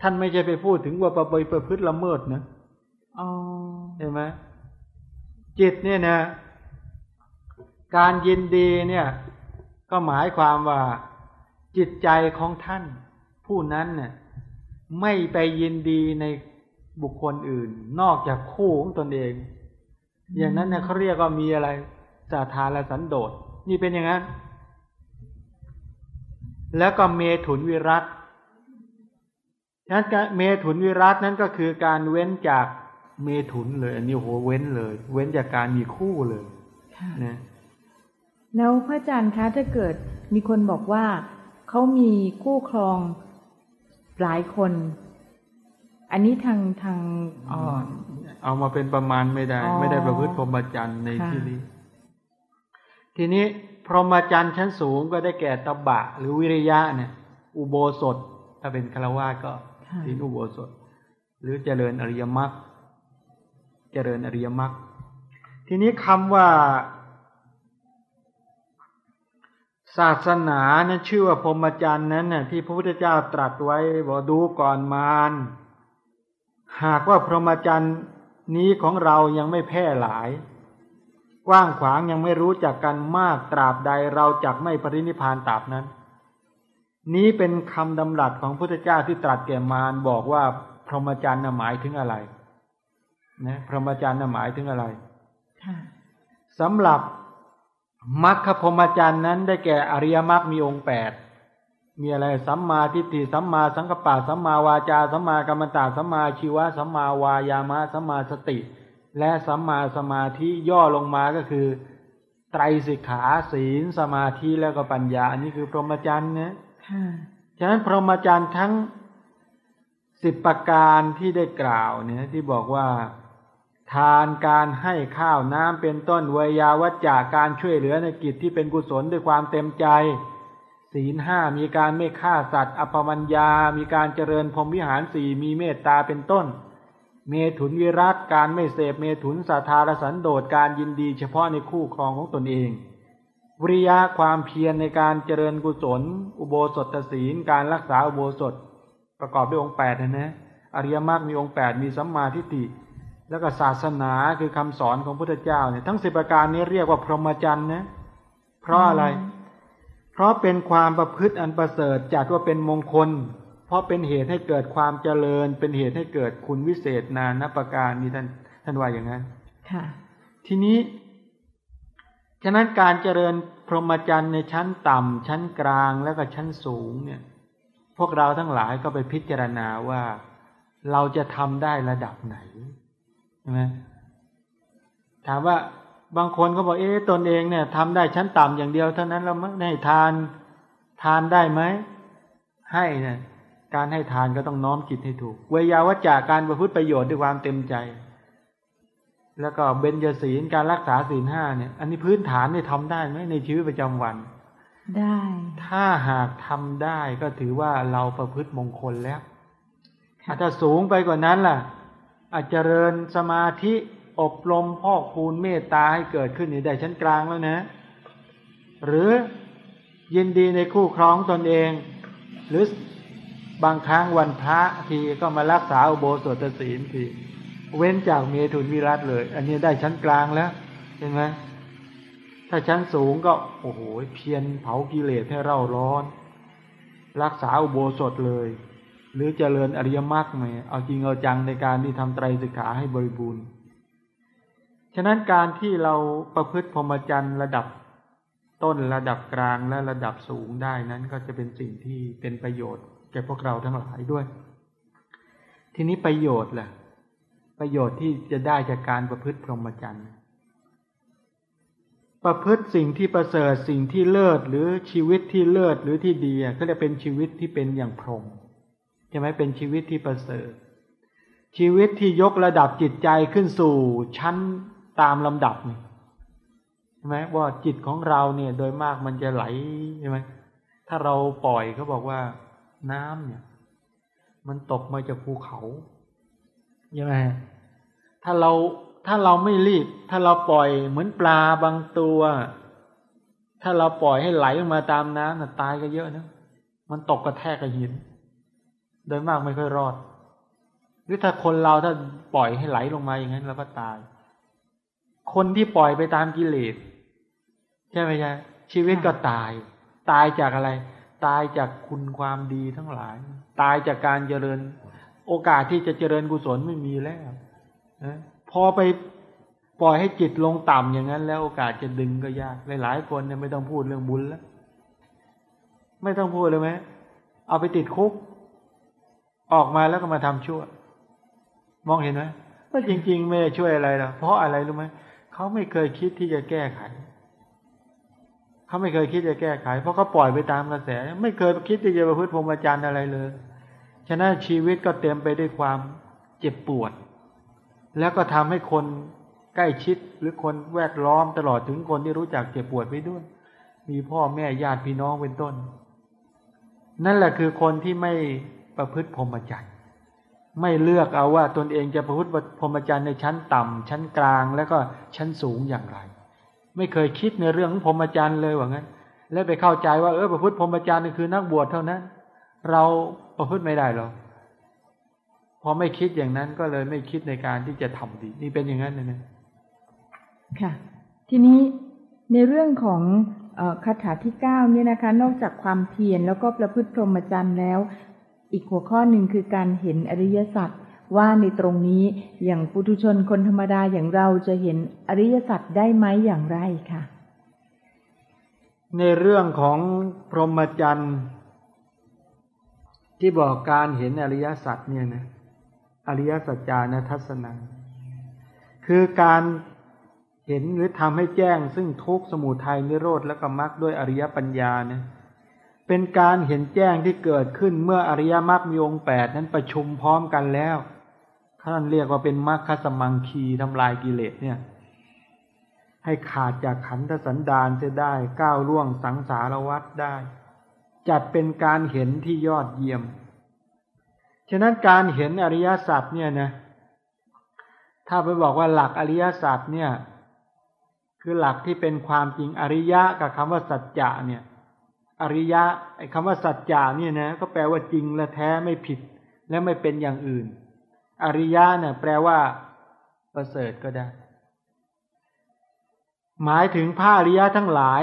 S2: ท่านไม่ใช่ไปพูดถึงว่าประไปประพฤติละเมิดนะเห็นไหมจิตเนี่ยนะ การยินดีเนี่ย ก็หมายความว่าจิตใจของท่าน ผู้นั้นเนี่ย ไม่ไปยินดีในบุคคลอื่น นอกจากคู่ของตนเอง อย่างนั้นเนี่ยเขาเรียกว่ามีอะไรสาทาและสันโดษนี่เป็นอย่างนั้น แล้วก็เมถุนวิรัตนั้นเมถุนวิรัตนั้นก็คือการเว้นจากเมถุนเลยอันนี้โหเว้นเลย เว้นจากการมีคู่เลยนะ
S1: แล้วพระอาจารย์คะถ้าเกิดมีคนบอกว่าเขามีคู่ครอง หลายคน อันนี้ทางทาง
S2: อ๋อเอามาเป็นประมาณไม่ได้ ไม่ได้ประพฤติพรหมจรรย์ในที่นี้ ทีนี้พรหมจรรย์ชั้นสูงก็ได้แก่ตบะ หรือวิริยะเนี่ย อุโบสถ ถ้าเป็นฆราวาสก็ศีลอุโบสถ หรือเจริญอริยมรรคเจริญอริยมรรคทีนี้คำว่า ศาสนานะชื่อว่าพรหมจรรย์นั้นน่ะที่พระพุทธเจ้าตรัสไว้บอกดูก่อนมารหากว่าพรหมจรรย์นี้ของเรายังไม่แพร่หลาย กว้างขวางยังไม่รู้จักกันมากตราบใดเราจักไม่ปรินิพานตราบนั้น นี้เป็นคำดำรัสของพุทธเจ้าที่ตรัสแก่มารบอกว่าพรหมจรรย์หมายถึงอะไรนะพรหมจรรย์หมายถึงอะไรสำหรับ มรรคพรหมจรรย์นั้นได้แก่อริยมรรคมีองค์แปดมีอะไรสัมมาทิฏฐิสัมมาสังกปะสัมมาวาจาสัมมากัมมันตาสัมมาชีวะสัมมาวายามะสัมมาสติ และสัมมาสมาธิย่อลงมาก็คือ ไตรสิกขาศีลสมาธิแล้วก็ปัญญา อันนี้คือพรหมจรรย์นะ
S1: ค่ะ
S2: ฉะนั้นพรหมจรรย์ทั้งสิบประการที่ได้กล่าวเนี่ยที่บอกว่า ทานการให้ข้าวน้ำเป็นต้นเวยาวัจจากการช่วยเหลือในกิจที่เป็นกุศลด้วยความเต็มใจ ศีลห้ามีการไม่ฆ่าสัตว์อปมัญญา มีการเจริญพรหมวิหารสี่มีเมตตาเป็นต้น เมถุนวิรัตการไม่เสพเมถุนสาธารสันโดษการยินดีเฉพาะในคู่ครองของตนเองวิริยะความเพียรในการเจริญกุศล อุโบสถศีลการรักษาอุโบสถ ประกอบด้วยองค์แปดนะนะอริยมรรคมีองค์แปดมีสัมมาทิฏฐิ แล้วก็ศาสนาคือคำสอนของพุทธเจ้าเนี่ยทั้งสิบประการนี้เรียกว่าพรหมจรรย์นะเพราะอะไร เพราะเป็นความประพฤติอันประเสริฐจัดว่าเป็นมงคล เพราะเป็นเหตุให้เกิดความเจริญ เป็นเหตุให้เกิดคุณวิเศษนานับประการนี่ท่านท่านว่าอย่างนั้น
S1: ค่ะ
S2: ทีนี้ ฉะนั้นการเจริญพรหมจรรย์ในชั้นต่ำชั้นกลางแล้วก็ชั้นสูงเนี่ย พวกเราทั้งหลายก็ไปพิจารณาว่าเราจะทำได้ระดับไหน ใช่ไหมถามว่าบางคนก็บอกเอ๊ะตนเองเนี่ยทำได้ชั้นต่ำอย่างเดียวเท่านั้นเราไม่ได้ทานทานได้ไหมให้เนี่ยการให้ทานก็ต้องน้อมจิตให้ถูก เวยาวัจจากการประพฤติประโยชน์ด้วยความเต็มใจ แล้วก็เบญจศีลการรักษาศีลห้าเนี่ย อันนี้พื้นฐานเนี่ยทำได้ไหมในชีวิตประจำวัน
S1: ได้
S2: ถ้าหากทำได้ก็ถือว่าเราประพฤติมงคลแล้ว
S1: ค่ะ
S2: ถ้าสูงไปกว่านั้นล่ะ อาจเจริญสมาธิอบรมพ่อกคูณเมตตาให้เกิดขึ้นในได้ชั้นกลางแล้วนะ หรือยินดีในคู่ครองตนเอง หรือบางครั้งวันพระทีก็มารักษาอุโบสถศีลทีเว้นจากเมถุนวิรัตเลย อันนี้ได้ชั้นกลางแล้วเห็นไหมถ้าชั้นสูงก็โอ้โหเพียรเผากิเลสให้เราร้อน รักษาอุโบสถเลย หรือเจริญอริยมรรคไหมเอาจริงเอาจังในการที่ทำไตรสิกขาให้บริบูรณ์ฉะนั้นการที่เราประพฤติพรหมจรรย์ระดับต้นระดับกลางและระดับสูงได้นั้นก็จะเป็นสิ่งที่เป็นประโยชน์ แก่พวกเราทั้งหลายด้วย ทีนี้ประโยชน์ล่ะ ประโยชน์ที่จะได้จากการประพฤติพรหมจรรย์ประพฤติสิ่งที่ประเสริฐสิ่งที่เลิศหรือชีวิตที่เลิศหรือที่ดีก็จะเป็นชีวิตที่เป็นอย่างพรหม ใช่ไหมเป็นชีวิตที่ประเสริฐ ชีวิตที่ยกระดับจิตใจขึ้นสู่ชั้นตามลำดับใช่ไหมว่าจิตของเราเนี่ยโดยมากมันจะไหลใช่ไหมถ้าเราปล่อยเขาบอกว่าน้ำเนี่ย มันตกมาจากภูเขาใช่ไหมถ้าเราถ้าเราไม่รีบ ถ้าเราปล่อยเหมือนปลาบางตัว ถ้าเราปล่อยให้ไหลลงมาตามน้ำน่ะตายก็เยอะนะมันตกกระแทกกับหิน โดยมากไม่ค่อยรอด หรือถ้าคนเราถ้าปล่อยให้ไหลลงมาอย่างนั้นเราก็ตาย คนที่ปล่อยไปตามกิเลสใช่ไหมใช่ชีวิตก็ตาย ตายจากอะไร ตายจากคุณความดีทั้งหลาย ตายจากการเจริญ โอกาสที่จะเจริญกุศลไม่มีแล้วนะพอไปปล่อยให้จิตลงต่ำอย่างนั้น แล้วโอกาสจะดึงก็ยากหลายๆคนเนี่ยไม่ต้องพูดเรื่องบุญแล้ว ไม่ต้องพูดเลยไหมเอาไปติดคุก ออกมาแล้วก็มาทำชั่ว มองเห็นไหมว่าจริง ๆ ไม่ได้ช่วยอะไรหรอกเพราะอะไรรู้ไหมเขาไม่เคยคิดที่จะแก้ไขเขาไม่เคยคิดจะแก้ไข เพราะเขาปล่อยไปตามกระแส ไม่เคยคิดที่จะประพฤติพรหมจรรย์อะไรเลย ฉะนั้นชีวิตก็เต็มไปด้วยความเจ็บปวด แล้วก็ทำให้คนใกล้ชิดหรือคนแวดล้อมตลอดถึงคนที่รู้จักเจ็บปวดไปด้วย มีพ่อแม่ญาติพี่น้องเป็นต้น นั่นแหละคือคนที่ไม่ ประพฤติพรหมจรรย์ไม่เลือกเอาว่าตนเองจะประพฤติพรหมจรรย์ในชั้นต่ำชั้นกลางแล้วก็ชั้นสูงอย่างไร ไม่เคยคิดในเรื่องของพรหมจรรย์เลยว่างั้น แล้วไปเข้าใจว่าเออประพฤติพรหมจรรย์คือนักบวชเท่านั้น เราประพฤติไม่ได้หรอกพอไม่คิดอย่างนั้นก็เลยไม่คิดในการที่จะทำดี นี่เป็นอย่างนั้นนะเนี่ย
S1: ค่ะ ทีนี้ในเรื่องของคาถาที่เก้าเนี่ยนะคะ นอกจากความเพียรแล้วก็ประพฤติพรหมจรรย์แล้ว อีกหัวข้อหนึ่งคือการเห็นอริยสัจว่าในตรงนี้อย่างปุถุชนคนธรรมดาอย่างเราจะเห็นอริยสัจได้ไหมอย่างไรค่ะ
S2: ในเรื่องของพรหมจรรย์ที่บอกการเห็นอริยสัจเนี่ยนะอริยสัจจานทัศนังคือการเห็นหรือทำให้แจ้งซึ่งทุกสมุทัยนิโรธและก็มรรคด้วยอริยปัญญาเนี่ย เป็นการเห็นแจ้งที่เกิดขึ้นเมื่ออริยมรรคมีองค์แปดนั้นประชุมพร้อมกันแล้วท่านเรียกว่าเป็นมรรคสมังคีทำลายกิเลสเนี่ย ให้ขาดจากขันธสันดานจะได้ก้าวล่วงสังสารวัฏได้ จัดเป็นการเห็นที่ยอดเยี่ยม ฉะนั้นการเห็นอริยสัจเนี่ยนะ ถ้าไปบอกว่าหลักอริยสัจเนี่ย คือหลักที่เป็นความจริงอริยะกับคำว่าสัจจะเนี่ย อริยะไอ้คำว่าสัจจะเนี่ยนะก็แปลว่าจริงและแท้ไม่ผิด และไม่เป็นอย่างอื่น อริยะเนี่ยแปลว่า ประเสริฐก็ได้ หมายถึงพระอริยะทั้งหลาย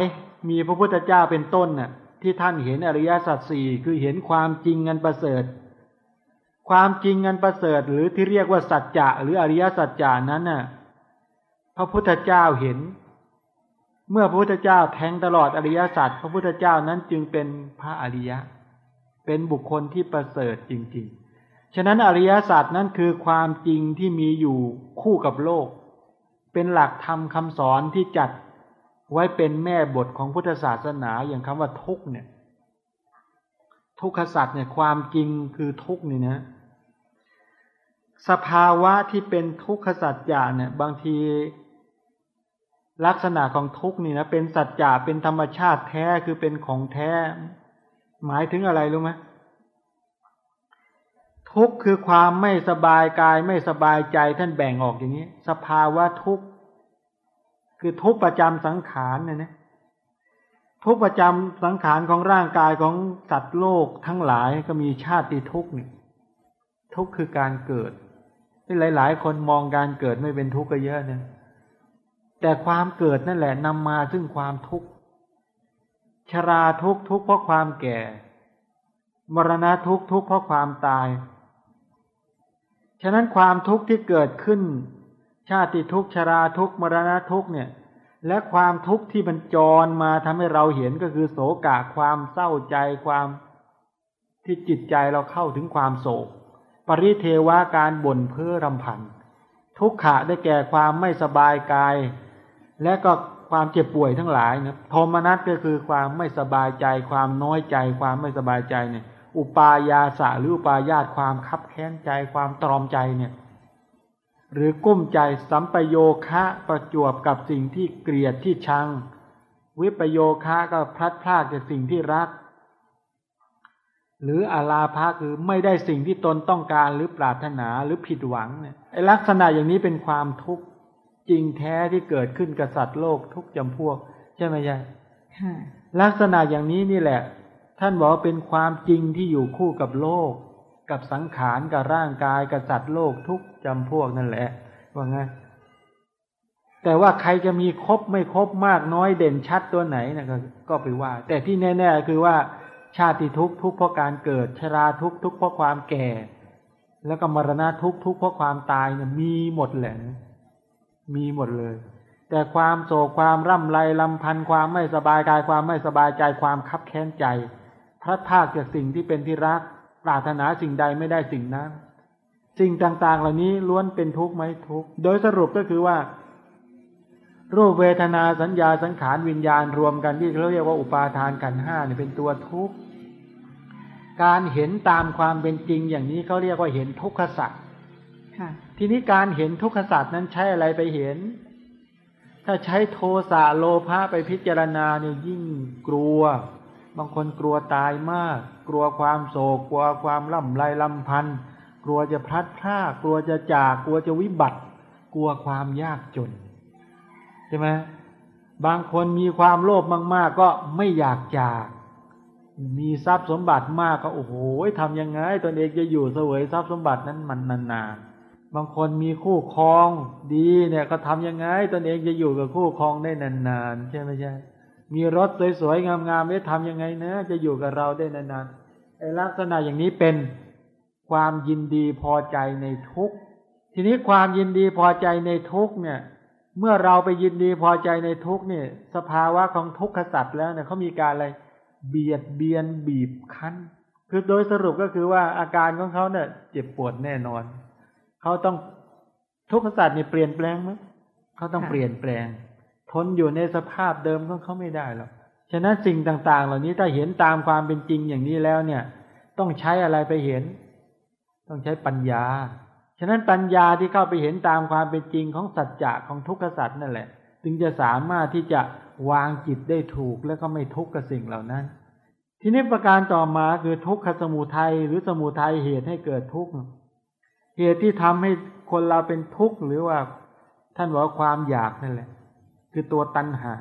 S2: มีพระพุทธเจ้าเป็นต้นน่ะที่ท่านเห็นอริยสัจสี่คือเห็นความจริงงันประเสริฐ ความจริงงันประเสริฐ หรือที่เรียกว่าสัจจะหรืออริยสัจจานั้นน่ะพระพุทธเจ้าเห็น เมื่อพระพุทธเจ้าแทงตลอดอริยสัจพระพุทธเจ้านั้นจึงเป็นพระอริยะ เป็นบุคคลที่ประเสริฐจริง ๆ ฉะนั้นอริยสัจนั้นคือความจริงที่มีอยู่คู่กับโลก เป็นหลักธรรมคำสอนที่จัดไว้เป็นแม่บทของพุทธศาสนาอย่างคำว่าทุกเนี่ย ทุกขสัจเนี่ยความจริงคือทุกนี่นะสภาวะที่เป็นทุกขสัจจะเนี่ยบางที ลักษณะของทุกนี่นะเป็นสัจจะเป็นธรรมชาติแท้คือเป็นของแท้ หมายถึงอะไรรู้ไหมทุกคือความไม่สบายกายไม่สบายใจท่านแบ่งออกอย่างนี้ สภาวะทุกคือทุกประจำสังขารเนี่ยนะทุกประจำสังขารของร่างกายของสัตว์โลกทั้งหลายก็มีชาติทุกข์นี่ทุกคือการเกิดที่หลาย ๆ คนมองการเกิดไม่เป็นทุกข์ก็เยอะเนี่ย แต่ความเกิดนั่นแหละนำมาซึ่งความทุกข์ชราทุกข์ทุกข์เพราะความแก่ มรณะทุกข์ทุกข์เพราะความตาย ฉะนั้นความทุกข์ที่เกิดขึ้น ชาติทุกข์ชราทุกข์มรณะทุกข์เนี่ย และความทุกข์ที่มันจรมาทำให้เราเห็นก็คือโศกะความเศร้าใจความที่จิตใจเราเข้าถึงความโศก ปริเทวาการบ่นเพื่อรำพัน ทุกขะได้แก่ความไม่สบายกาย และก็ความเจ็บป่วยทั้งหลายนะโทมนัสก็คือความไม่สบายใจ ความน้อยใจ ความไม่สบายใจเนี่ย อุปายาสะหรืออุปายาตความคับแค้นใจ ความตรอมใจเนี่ย หรือกุ้มใจสัมปโยคะประจวบกับสิ่งที่เกลียดที่ชัง วิปโยคะก็พลัดพรากจากสิ่งที่รัก หรืออาลาภะคือไม่ได้สิ่งที่ตนต้องการหรือปรารถนาหรือผิดหวังเนี่ยลักษณะอย่างนี้เป็นความทุกข์ จริงแท้ที่เกิดขึ้นกับสัตว์โลกทุกจำพวก ใช่ไหมใช่ลักษณะอย่างนี้นี่แหละ ท่านบอกว่าเป็นความจริงที่อยู่คู่กับโลก กับสังขารกับร่างกายกับสัตว์โลกทุกจำพวกนั่นแหละ ว่าไงแต่ว่าใครจะมีครบไม่ครบมากน้อยเด่นชัดตัวไหนนะก็ไปว่า แต่ที่แน่ ๆ คือว่าชาติทุกข์ทุกข์เพราะการเกิดชราทุกข์ทุกข์เพราะความแก่ แล้วก็มรณะทุกข์ทุกข์เพราะความตายเนี่ยมีหมดแหละ มีหมดเลย แต่ความโศกความร่ำไรลำพันธ์ความไม่สบายกายความไม่สบายใจความคับแค้นใจพระภาคจากสิ่งที่เป็นที่รัก ปรารถนาสิ่งใดไม่ได้สิ่งนั้น สิ่งต่างๆ เหล่านี้ล้วนเป็นทุกข์ไหมทุกข์โดยสรุปก็คือว่า รูปเวทนาสัญญาสังขารวิญญาณรวมกันที่เขาเรียกว่าอุปาทานกันห้าเนี่ยเป็นตัวทุกข์การเห็นตามความเป็นจริงอย่างนี้เขาเรียกว่าเห็นทุกขสัตว์ ทีนี้การเห็นทุกขศาสตว์นั้นใช้อะไรไปเห็น ถ้าใช้โทสะโลภะไปพิจารณาเนี่ยยิ่งกลัว บางคนกลัวตายมาก กลัวความโศก กลัวความล่ำไรลำพันธ์กลัวจะพลัดพรากกลัวจะจาก กลัวจะวิบัติ กลัวความยากจนใช่ไหมบางคนมีความโลภมาก ๆ ก็ไม่อยากจาก มีทรัพย์สมบัติมากก็โอ้โหทำยังไงตนเองจะอยู่เสวยทรัพย์สมบัตินั้นมันนานๆ บางคนมีคู่ครองดีเนี่ยก็ทำยังไง ตนเองจะอยู่กับคู่ครองได้นานๆใช่ไหมใช่ มีรถสวยๆงามๆไม่ทำยังไงนะ จะอยู่กับเราได้นานๆไอ้ลักษณะอย่างนี้เป็นความยินดีพอใจในทุกทีนี้ความยินดีพอใจในทุกเนี่ย เมื่อเราไปยินดีพอใจในทุกเนี่ย สภาวะของทุกขสัตว์แล้วเนี่ยเขามีการอะไรเบียดเบียนบีบคั้น คือโดยสรุปก็คือว่าอาการของเขาเนี่ยเจ็บปวดแน่นอน เขาต้องทุกขสัตว์เนี่ยเปลี่ยนแปลงไหมเขาต้องเปลี่ยนแปลง ทนอยู่ในสภาพเดิมของเขาไม่ได้หรอกฉะนั้นสิ่งต่าง ๆ เหล่านี้ถ้าเห็นตามความเป็นจริงอย่างนี้แล้วเนี่ย ต้องใช้อะไรไปเห็น ต้องใช้ปัญญา ฉะนั้นปัญญาที่เข้าไปเห็นตามความเป็นจริงของสัจจะของทุกขสัตว์นั่นแหละ จึงจะสามารถที่จะวางจิตได้ถูกแล้วก็ไม่ทุกข์กับสิ่งเหล่านั้น ทีนี้ประการต่อมาคือทุกขสมุทัยหรือสมุทัยเหตุให้เกิดทุกข์ เหตุที่ทำให้คนเราเป็นทุกข์หรือว่า ท่านบอกว่าความอยากนั่นแหละ คือตัวตัณหา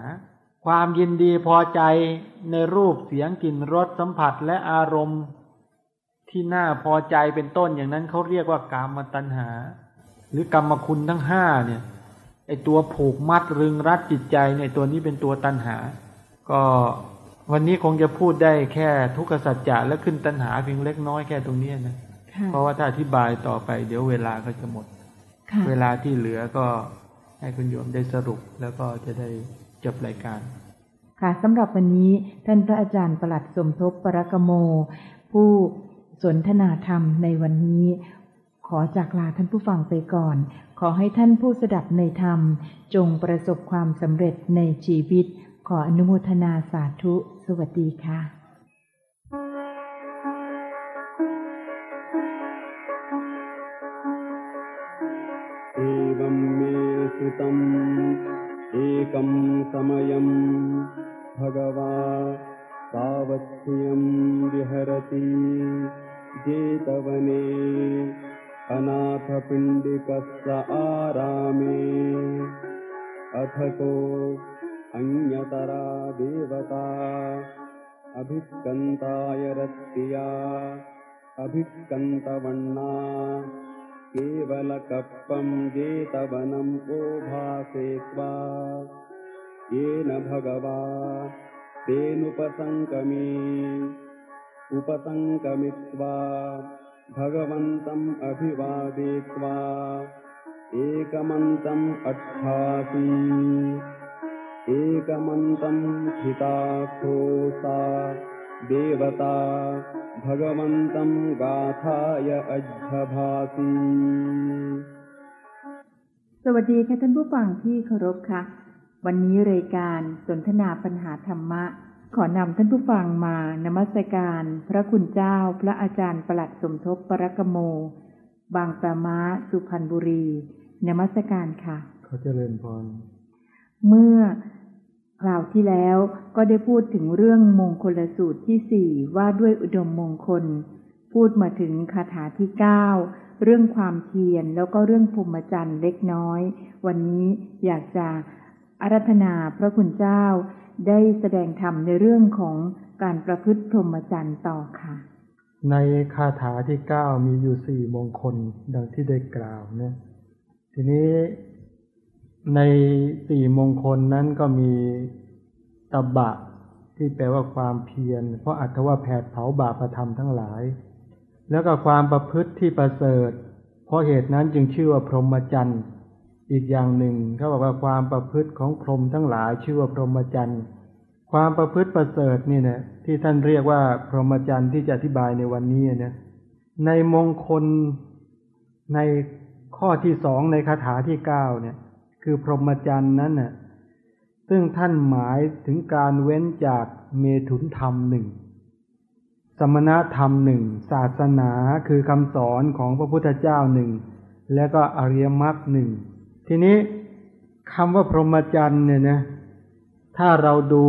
S2: ความยินดีพอใจในรูปเสียงกลิ่นรสสัมผัสและอารมณ์ ที่น่าพอใจเป็นต้นอย่างนั้นเขาเรียกว่ากามตัณหา หรือกรรมคุณทั้งห้าเนี่ยไอตัวผูกมัดรึงรัดจิตใจในตัวนี้เป็นตัวตัณหา ก็วันนี้คงจะพูดได้แค่ทุกขสัจจะและขึ้นตัณหาเพียงเล็กน้อยแค่ตรงนี้นะ เพราะว่าถ้าอธิบายต่อไป เดี๋ยวเวลาก็จะหมด เวลาที่เหลือก็ให้คุณโยมได้สรุปแล้วก็จะได้จบรายการ
S1: ค่ะสำหรับวันนี้ท่านพระอาจารย์ประหลัดสมทบปรกโม ผู้สนทนาธรรมในวันนี้ ขอจากลาท่านผู้ฟังไปก่อน ขอให้ท่านผู้สดับในธรรม จงประสบความสำเร็จในชีวิต ขออนุโมทนาสาธุ สวัสดีค่ะ
S3: भगवा सावत्स्यं विहरति। जेतवने अनाथपिण्डिकस्य आरामे। अथको अन्यतरा देवता अभिक्कन्ताय रत्या। अभिक्कन्तवण्णा केवलकप्पं जेतवनम् ओभासे येन भगवा तेनुपसङ्कमी उपसङ्कमित्वा भगवन्तम् अभिवादयित्वा एकमन्तम् अट्ठासि एकमन्तम् हिताखोसा देवता भगवन्तं गाथाय अध्यभासि
S1: สวัสดีค่ะท่านผู้ฟังที่เคารพค่ะ วันนี้รายการสนทนาปัญหาธรรมะ ขอนำท่านผู้ฟังมานมัสการ พระคุณเจ้าพระอาจารย์ประหลัดสมทบปรกโม บางประมาสุพรรณบุรี นมัสการค่ะ
S2: เขาจะเริญพร
S1: เมื่อคราวที่แล้วก็ได้พูดถึงเรื่องมงคลสูตรที่สี่ว่าด้วยอุดมมงคล พูดมาถึงคาถาที่เก้าเรื่องความเพียรแล้วก็เรื่องภูมิจันทร์เล็กน้อย วันนี้อยากจะ อารัธนาพระคุณเจ้าได้แสดงธรรมในเรื่องของการประพฤติพรหมจรรย์ต่อค่ะ
S2: ในคาถาที่เก้ามีอยู่สี่มงคลดังที่ได้กล่าวเนี่ยทีนี้ในสี่มงคลนั้นก็มีตบะที่แปลว่าความเพียร เพราะอัตว่าแผดเผาบาปธรรมทั้งหลาย แล้วก็ความประพฤติที่ประเสริฐ เพราะเหตุนั้นจึงชื่อว่าพรหมจรรย์ อีกอย่างหนึ่งเขาบอกว่าความประพฤติของพรหมทั้งหลายชื่อว่าพรหมจรรย์ความประพฤติประเสริฐนี่นะที่ท่านเรียกว่าพรหมจรรย์ที่จะอธิบายในวันนี้นะในมงคลในข้อที่สองในคาถาที่เก้าเนี่ย คือพรหมจรรย์นั้นน่ะซึ่งท่านหมายถึงการเว้นจากเมถุนธรรมหนึ่งสมณธรรมหนึ่งศาสนาคือคำสอนของพระพุทธเจ้าหนึ่งและก็อริยมรรคหนึ่ง ทีนี้คำว่าพรหมจรรย์เนี่ยนะถ้าเราดู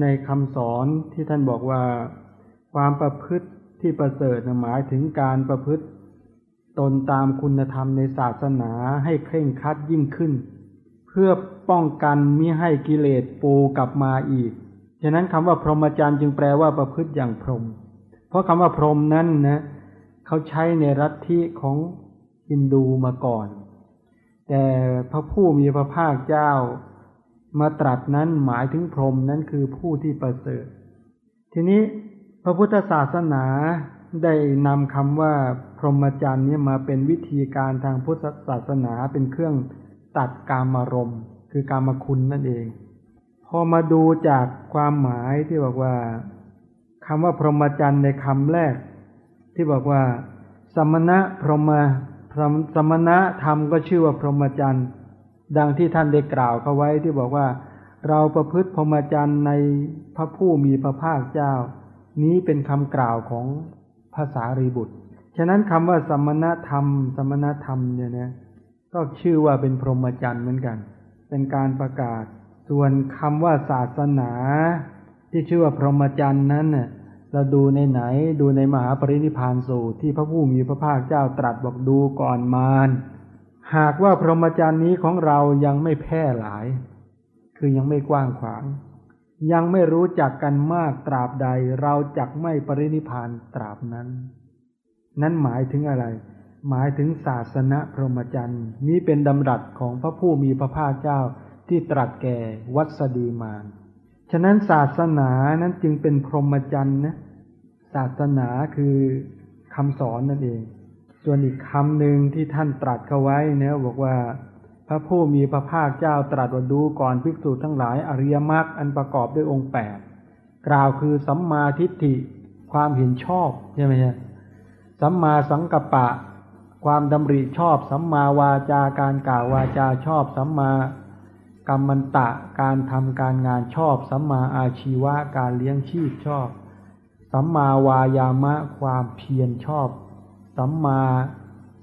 S2: ในคำสอนที่ท่านบอกว่าความประพฤติที่ประเสริฐหมายถึงการประพฤติตนตามคุณธรรมในศาสนาให้เคร่งครัดยิ่งขึ้น เพื่อป้องกันมิให้กิเลสปูกลับมาอีก ฉะนั้นคำว่าพรหมจรรย์จึงแปลว่าประพฤติอย่างพรหมเพราะคำว่าพรหมนั้นนะเขาใช้ในรัฐที่ของฮินดูมาก่อน แต่พระผู้มีพระภาคเจ้า มาตรัสนั้นหมายถึงพรหมนั้นคือผู้ที่ประเสริฐ ทีนี้พระพุทธศาสนาได้นำคำว่าพรหมจรรย์นี้มาเป็นวิธีการทางพุทธศาสนาเป็นเครื่องตัดกามารมณ์ คือกามคุณนั่นเอง พอมาดูจากความหมายที่บอกว่าคำว่าพรหมจรรย์ในคำแรก ที่บอกว่า สมณะพรหมพรหม สมณะธรรมก็ชื่อว่าพรหมจรรย์ ดังที่ท่านได้กล่าวเขาไว้ที่บอกว่า เราประพฤติพรหมจรรย์ในพระผู้มีพระภาคเจ้า นี้เป็นคำกล่าวของภาษารีบุตร ฉะนั้นคำว่าสมณธรรม สมณธรรมเนี่ยนะก็ชื่อว่าเป็นพรหมจรรย์เหมือนกัน เป็นการประกาศ ส่วนคำว่าศาสนา ที่ชื่อว่าพรหมจรรย์นั้นเน่ะ เราดูในไหนดูในมหาปรินิพานสูตรที่พระผู้มีพระภาคเจ้าตรัสบอกดูก่อนมารหากว่าพรหมจรรย์นี้ของเรายังไม่แพร่หลาย คือยังไม่กว้างขวาง ยังไม่รู้จักกันมากตราบใด เราจักไม่ปรินิพานตราบนั้น นั้นหมายถึงอะไร หมายถึงศาสนาพรหมจรรย์นี้เป็นดำรัสของพระผู้มีพระภาคเจ้าที่ตรัสแก่วัสดีมาน ฉะนั้นศาสนานั้นจึงเป็นพรหมจรรย์นะ ศาสนาคือคำสอนนั่นเอง ส่วนอีกคำหนึ่งที่ท่านตรัสเข้าไว้เนี่ยบอกว่า พระผู้มีพระภาคเจ้าตรัสว่าดูก่อนภิกษุทั้งหลายอริยมรรคอันประกอบด้วยองค์แปดกล่าวคือสัมมาทิฏฐิความเห็นชอบใช่ไหมฮะสัมมาสังกัปปะ ความดำริชอบ สัมมาวาจาการกล่าววาจาชอบ สัมมา กรรมันตะการทำการงานชอบ สัมมาอาชีวะการเลี้ยงชีพชอบ สัมมาวายามะความเพียรชอบ สัมมา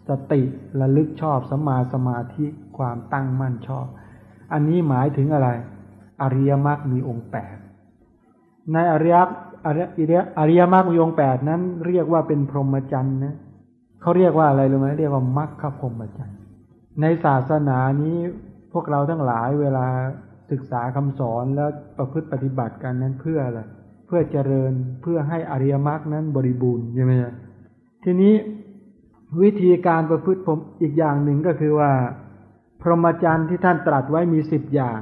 S2: สติระลึกชอบ สัมมาสมาธิความตั้งมั่นชอบ อันนี้หมายถึงอะไร อริยมรรคมีองค์แปดในอริยอริยอริยมรรคมีองค์แปดนั้น เรียกว่าเป็นพรหมจรรย์นะเขาเรียกว่าอะไรรู้ไหมเรียกว่ามรรคพรหมจรรย์ในศาสนานี้ พวกเราทั้งหลายเวลาศึกษาคำสอนแล้วประพฤติปฏิบัติกันนั้นเพื่ออะไรเพื่อเจริญเพื่อให้อริยมรรคนั้นบริบูรณ์ใช่ไหมครับทีนี้วิธีการประพฤติผมอีกอย่างหนึ่งก็คือว่า พรหมจรรย์ที่ท่านตรัสไว้มีสิบอย่าง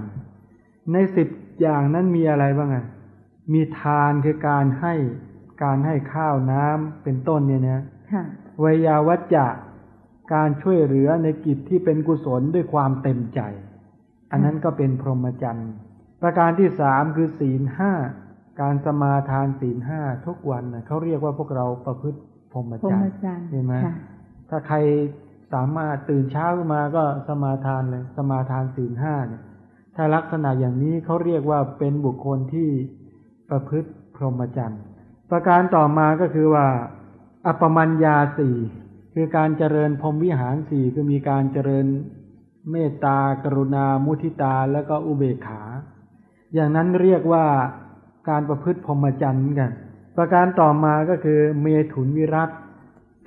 S2: ในสิบอย่างนั้นมีอะไรบ้างอะมีทานคือการให้การให้ข้าวน้ำเป็นต้นเนี่ยนะ
S1: ค่ะ
S2: วยาวัจจะการช่วยเหลือในกิจที่เป็นกุศลด้วยความเต็มใจ อันนั้นก็เป็นพรหมจรรย์ ประการที่สามคือศีลห้า การสมาทานศีลห้าทุกวันนะเขาเรียกว่าพวกเราประพฤติพรหม
S1: พรห
S2: จรร
S1: ม
S2: ย์
S1: จรรย์
S2: เห็นไหม
S1: ค่ะ
S2: ถ้าใครสามารถตื่นเช้าขึ้นมาก็สมาทานเลย สมาทานศีลห้าเนี่ย ถ้าลักษณะอย่างนี้เขาเรียกว่าเป็นบุคคลที่ประพฤติพรหมจรรย์ ประการต่อมาก็คือว่า อัปปมัญญาสี่คือการเจริญพรหมวิหารสี่คือมีการเจริญ เมตตากรุณา มุทิตาแล้วก็อุเบกขา อย่างนั้นเรียกว่าการประพฤติพรหมจรรย์กัน ประการต่อมาก็คือเมถุนวิรัต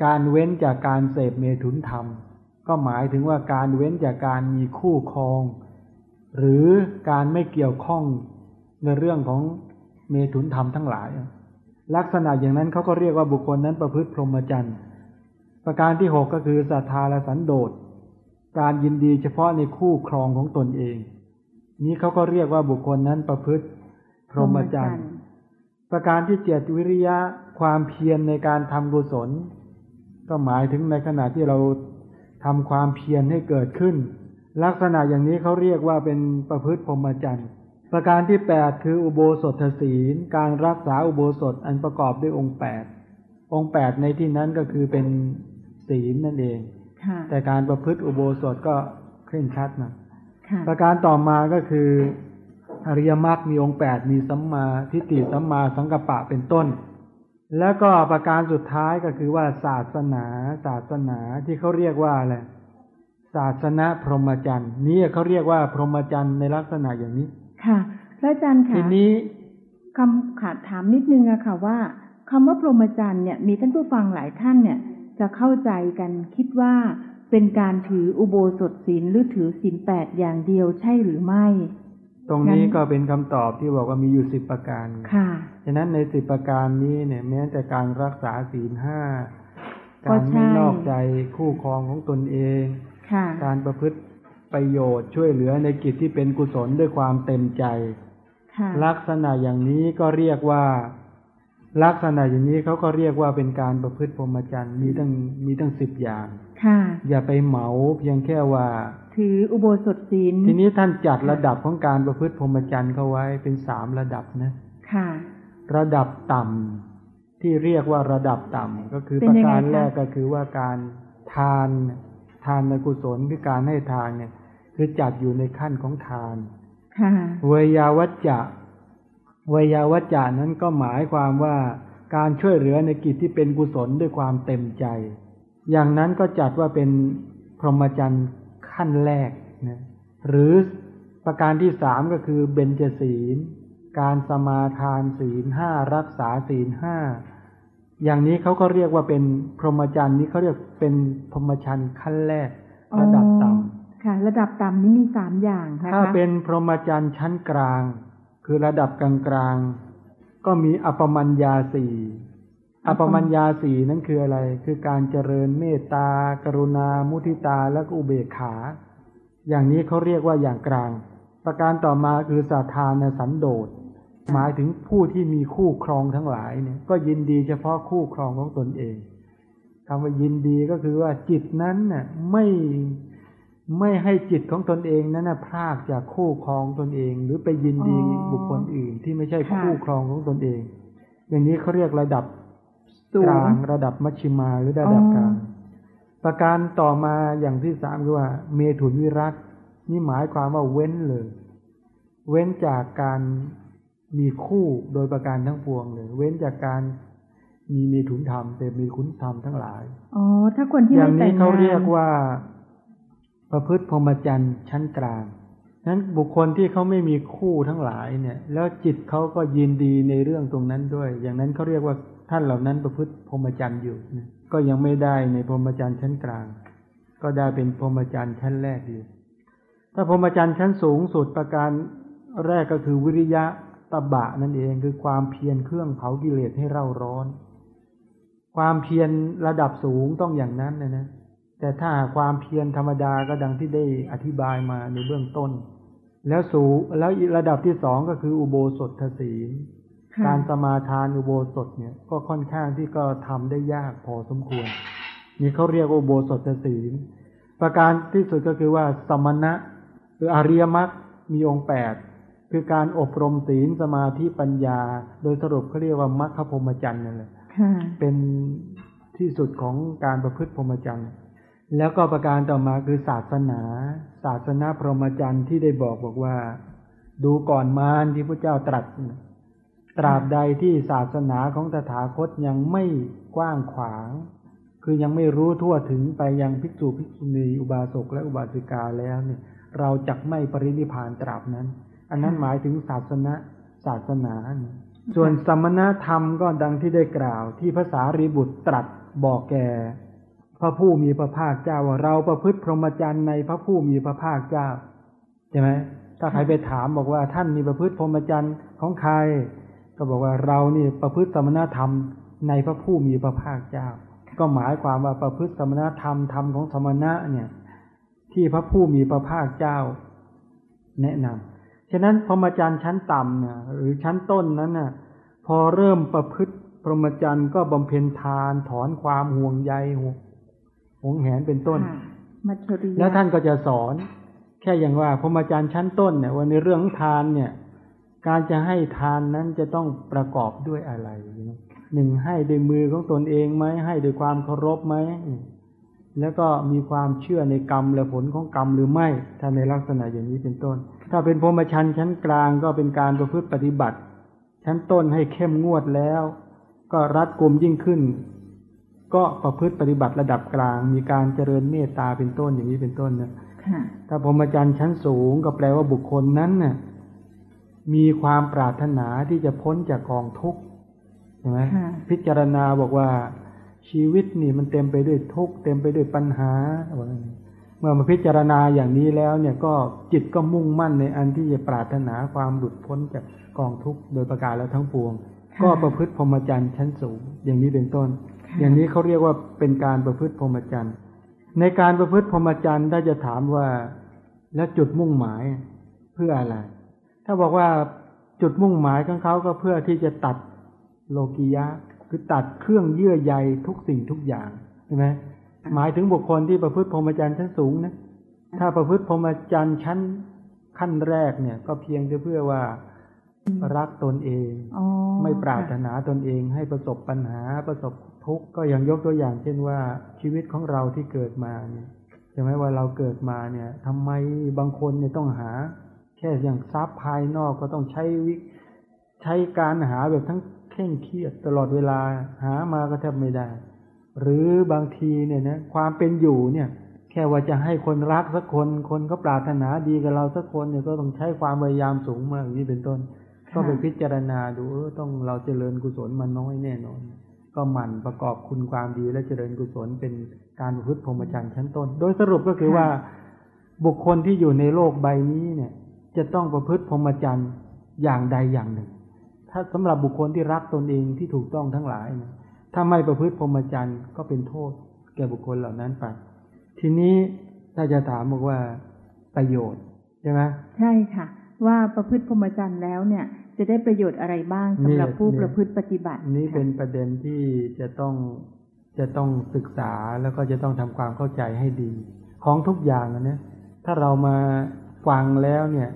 S2: การเว้นจากการเสพเมถุนธรรม ก็หมายถึงว่าการเว้นจากการมีคู่ครอง หรือการไม่เกี่ยวข้องในเรื่องของเมถุนธรรมทั้งหลาย ลักษณะอย่างนั้นเขาก็เรียกว่าบุคคลนั้นประพฤติพรหมจรรย์ประการที่หกก็คือศรัทธาและสันโดษ การยินดีเฉพาะในคู่ครองของตนเอง นี้เขาก็เรียกว่าบุคคลนั้นประพฤติพรหมจรรย์ประการที่เจ็ดวิริยะความเพียรในการทำกุศล ก็หมายถึงในขณะที่เราทำความเพียรให้เกิดขึ้น ลักษณะอย่างนี้เขาเรียกว่าเป็นประพฤติพรหมจรรย์ประการที่แปดคืออุโบสถศีล การรักษาอุโบสถอันประกอบด้วยองค์แปดองค์แปดในที่นั้นก็คือเป็นศีลนั่นเอง แต่การประพฤติอุโบสถก็เคร่งครัดนะ
S1: ค่ะ
S2: ประการต่อมาก็คืออริยมรรคมีองค์แปดมีสัมมาทิฏฐิสัมมาสังกัปปะเป็นต้น แล้วก็ประการสุดท้ายก็คือว่าศาสนาศาสนาที่เขาเรียกว่าอะไรศาสนาพรหมจรรย์นี่เขาเรียกว่าพรหมจรรย์ในลักษณะอย่างนี้
S1: ค่ะพระอาจารย์ค่ะ
S2: ทีนี้
S1: คำขาดถามนิดนึงอะค่ะว่าคำว่าพรหมจรรย์เนี่ยมีท่านผู้ฟังหลายท่านเนี่ย จะเข้าใจกันคิดว่าเป็นการถืออุโบสถศีลหรือถือศีลแปดอย่างเดียวใช่หรือไม่
S2: ตรงนี้
S1: งั้น
S2: ก็เป็นคำตอบที่บอกว่ามีอยู่สิบประการ
S1: ค่ะ
S2: ฉะนั้นในสิบประการนี้เนี่ย แม้แต่การรักษาศีลห้า
S1: ก็
S2: การ
S1: ใช่
S2: ไม่นอกใจคู่ครองของตนเอง
S1: ค่ะ
S2: การประพฤติประโยชน์ช่วยเหลือในกิจที่เป็นกุศลด้วยความเต็มใจ
S1: ค่ะ
S2: ลักษณะอย่างนี้ก็เรียกว่า ลักษณะอย่างนี้เขาก็เรียกว่าเป็นการประพฤติพรหมจรรย์มีตั้งมีตั้งสิบอย่าง
S1: ค่ะ
S2: อย่าไปเหมาเพียงแค่ว่า
S1: ถืออุโบสถศีล
S2: ทีนี้ท่านจัดระดับของการประพฤติพรหมจรรย์เข้าไว้เป็นสามระดับนะ
S1: ค่ะ
S2: ระดับต่ำที่เรียกว่าระดับต่ำก็คือ
S1: เป็น
S2: ประ
S1: ยังไง
S2: การ
S1: คะ
S2: แรกก็คือว่าการทานทานในกุศลคือการให้ทานเนี่ย คือจัดอยู่ในขั้นของทาน
S1: ค่ะ
S2: เวยาวัจจะเวยาวัจจะนั้นก็หมายความว่าการช่วยเหลือในกิจที่เป็นกุศลด้วยความเต็มใจ อย่างนั้นก็จัดว่าเป็นพรหมจรรย์ขั้นแรกนะหรือประการที่สามก็คือเบญจศีล การสมาทานศีลห้ารักษาศีลห้าอย่างนี้เขาก็เรียกว่าเป็นพรหมจรรย์นี้เขาเรียกเป็นพรหมจรรย์ขั้นแรกระดับต่ำ
S1: ค่ะ ระดับต่ำนี้มีสามอย่างนะคะ
S2: ถ้าเป็นพรหมจรรย์ชั้นกลาง คือระดับกลางๆ ก็มีอปมัญญาสี่อปมัญญาสี่นั้นคืออะไร คือการเจริญเมตตา กรุณา มุทิตา และก็อุเบกขา อย่างนี้เขาเรียกว่าอย่างกลาง ประการต่อมาคือสัทธานสันโดษ หมายถึงผู้ที่มีคู่ครองทั้งหลายเนี่ยก็ยินดีเฉพาะคู่ครองของตนเองคำว่ายินดีก็คือว่าจิตนั้นน่ะไม่ ไม่ให้จิตของตนเองนั้นน่ะพรากจากคู่ครองตนเอง หรือไปยินดี
S1: อ๋อ
S2: บุคคลอื่นที่ไม่ใช่
S1: ค่ะ
S2: คู่ครองของตนเอง อย่างนี้เขาเรียกระดับ
S1: สู
S2: ก
S1: ง
S2: ลางระดับมัชชิมาหรือระดับ
S1: อ๋อ
S2: กลางประการต่อมาอย่างที่สามคือว่า เมถุนวิรัตนี่หมายความว่าเว้นเลย เว้นจากการมีคู่โดยประการทั้งปวงเลย เว้นจากการมีมีถุนธรรมแต่มีคุณธรรมทั้งหลาย
S1: อ๋อถ้าคนที่
S2: อ
S1: ไม่
S2: ย่าง
S1: แต่
S2: นี้
S1: งงาน
S2: เขาเรียกว่า ประพฤติพรหมจรรย์ชั้นกลางนั้นบุคคลที่เขาไม่มีคู่ทั้งหลายเนี่ย แล้วจิตเขาก็ยินดีในเรื่องตรงนั้นด้วย อย่างนั้นเขาเรียกว่าท่านเหล่านั้นประพฤติพรหมจรรย์อยู่นะก็ยังไม่ได้ในพรหมจรรย์ชั้นกลาง ก็ได้เป็นพรหมจรรย์ชั้นแรกอยู่ถ้าพรหมจรรย์ชั้นสูงสุดประการแรกก็คือวิริยะตบะนั่นเองคือความเพียรเครื่องเผากิเลสให้เร่าร้อน ความเพียรระดับสูงต้องอย่างนั้นนะนะ แต่ถ้าหากความเพียรธรรมดาก็ดังที่ได้อธิบายมาในเบื้องต้น แล้วสูงแล้วอีกระดับที่สองก็คืออุโบสถศีล
S1: ค่ะ
S2: การสมาทานอุโบสถเนี่ย ก็ค่อนข้างที่ก็ทำได้ยากพอสมควร นี่เขาเรียกว่าอุโบสถศีล ประการที่สุดก็คือว่าสมณะหรืออริยมรรคมีองค์แปดคือการอบรมศีลสมาธิปัญญา โดยสรุปเขาเรียกว่ามรรคพรหมจรรย์นั่นแหละ
S1: ค่ะ
S2: เป็นที่สุดของการประพฤติพรหมจรรย์ แล้วก็ประการต่อมาคือศาสนา ศาสนาพรหมจรรย์ที่ได้บอกบอกว่า ดูก่อนมารที่พระเจ้าตรัส ตราบใดที่ศาสนาของตถาคตยังไม่กว้างขวาง คือยังไม่รู้ทั่วถึงไปยังภิกษุภิกษุณีอุบาสกและอุบาสิกาแล้วเนี่ย เราจักไม่ปรินิพานตราบนั้น อันนั้นหมายถึงศาสนาศาสนาส่วนสมณธรรมก็ดังที่ได้กล่าว ที่ภาษารีบุตรตรัสบอกแก่ พระผู้มีพระภาคเจ้าว่าเราประพฤติพรหมจรรย์ในพระผู้มีพระภาคเจ้าใช่ไหมถ้าใครไปถามบอกว่าท่านมีประพฤติพรหมจรรย์ของใคร ก็บอกว่าเรานี่ประพฤติสมณธรรมในพระผู้มีพระภาคเจ้า ก็หมายความว่าประพฤติสมณธรรมธรรมของสมณะเนี่ย ที่พระผู้มีพระภาคเจ้า แนะนำฉะนั้นพรหมจรรย์ชั้นต่ำเนี่ยหรือชั้นต้นนั้นน่ะพอเริ่มประพฤติพรหมจรรย์ก็บำเพ็ญทานถอนความห่วงใยห่วง งแหนเป็นต้น
S1: ค่ะมัจฉริยะ
S2: แล้วท่านก็จะสอน แค่อย่างว่าพรหมจรรย์ชั้นต้นเนี่ยว่าในเรื่องของทานเนี่ย การจะให้ทานนั้นจะต้องประกอบด้วยอะไรหนึ่งให้ด้วยมือของตนเองไหมให้ด้วยความเคารพไหมแล้วก็มีความเชื่อในกรรมและผลของกรรมหรือไม่ ถ้าในลักษณะอย่างนี้เป็นต้น ถ้าเป็นพรหมจรรย์ชั้นกลางก็เป็นการประพฤติปฏิบัติ ชั้นต้นให้เข้มงวดแล้ว ก็รัดกุมยิ่งขึ้น ก็ประพฤติปฏิบัติระดับกลาง มีการเจริญเมตตาเป็นต้นอย่างนี้เป็นต้นนะ
S1: ค่ะ
S2: ถ้าพรหมจรรย์ชั้นสูงก็แปลว่าบุคคลนั้นน่ะมีความปรารถนาที่จะพ้นจากกองทุกข์ใช่ไหม
S1: ค่ะ
S2: พิจารณาบอกว่าชีวิตนี่มันเต็มไปด้วยทุกข์เต็มไปด้วยปัญหาว่าอย่างนี้เมื่อมาพิจารณาอย่างนี้แล้วเนี่ยก็จิตก็มุ่งมั่นในอันที่จะปรารถนาความหลุดพ้นจากกองทุกข์โดยประการแล้วทั้งปวง
S1: ค่ะ
S2: ก็ประพฤติพรหมจรรย์ชั้นสูง อย่างนี้เป็นต้น
S1: ค่ะ
S2: อย่างนี้เขาเรียกว่าเป็นการประพฤติพรหมจรรย์ ในการประพฤติพรหมจรรย์ถ้จะถามว่าแล้วจุดมุ่งหมายเพื่ออะไร ถ้าบอกว่าจุดมุ่งหมายของเขาก็เพื่อที่จะตัดโลกิยะ คือตัดเครื่องเยื่อใยทุกสิ่งทุกอย่างใช่ไหมหมายถึงบุคคลที่ประพฤติพรหมจรรย์ชั้นสูงนะถ้าประพฤติพรหมจรรย์ชั้นขั้นแรกเนี่ย ก็เพียงจะเพื่อว่า รักตนเอง
S1: อ๋อ
S2: ไม่ปรารถนาตนเองให้ประสบปัญหาประสบทุกข์ก็อย่างยกตัวอย่าง เช่นว่าชีวิตของเราที่เกิดมาเนี่ยใช่ไหมว่าเราเกิดมาเนี่ยทำไมบางคนเนี่ยต้องหา แค่อย่างทรัพย์ภายนอกก็ต้องใช้วิใช้การหาแบบทั้งเคร่งเครียดตลอดเวลาหามาก็แทบไม่ได้ หรือบางทีเนี่ยนะความเป็นอยู่เนี่ยแค่ว่าจะให้คนรักสักคน คนก็ปรารถนาดีกับเราสักคนเนี่ยก็ต้องใช้ความพยายามสูงมากอย่างนี้เป็นต้น ก็ไปพิจารณาดูเออต้องเราเจริญกุศลมาน้อยแน่นอน ก็หมั่นประกอบคุณความดีและเจริญกุศลเป็นการประพฤติพรหมจรรย์ชั้นต้น โดยสรุปก็คือว่าบุคคลที่อยู่ในโลกใบนี้เนี่ย จะต้องประพฤติพรหมจรรย์อย่างใดอย่างหนึ่ง ถ้าสำหรับบุคคลที่รักตนเองที่ถูกต้องทั้งหลายเนี่ยถ้าไม่ประพฤติพรหมจรรย์ก็เป็นโทษ แก่บุคคลเหล่านั้นไป ทีนี้ถ้าจะถามบอกว่าประโยชน์ใช่ไหม
S1: ใช่ค่ะ ว่าประพฤติพรหมจรรย์แล้วเนี่ย จะได้ประโยชน์อะไรบ้างสำหรับ
S2: เนี่ย
S1: ผู้
S2: เนี่ย
S1: ประพฤติปฏิบัติ
S2: นี่เป็น
S1: ค่ะ
S2: ประเด็นที่จะต้องจะต้องศึกษาแล้วก็จะต้องทำความเข้าใจให้ดี ของทุกอย่างอะนะถ้าเรามาฟังแล้วเนี่ย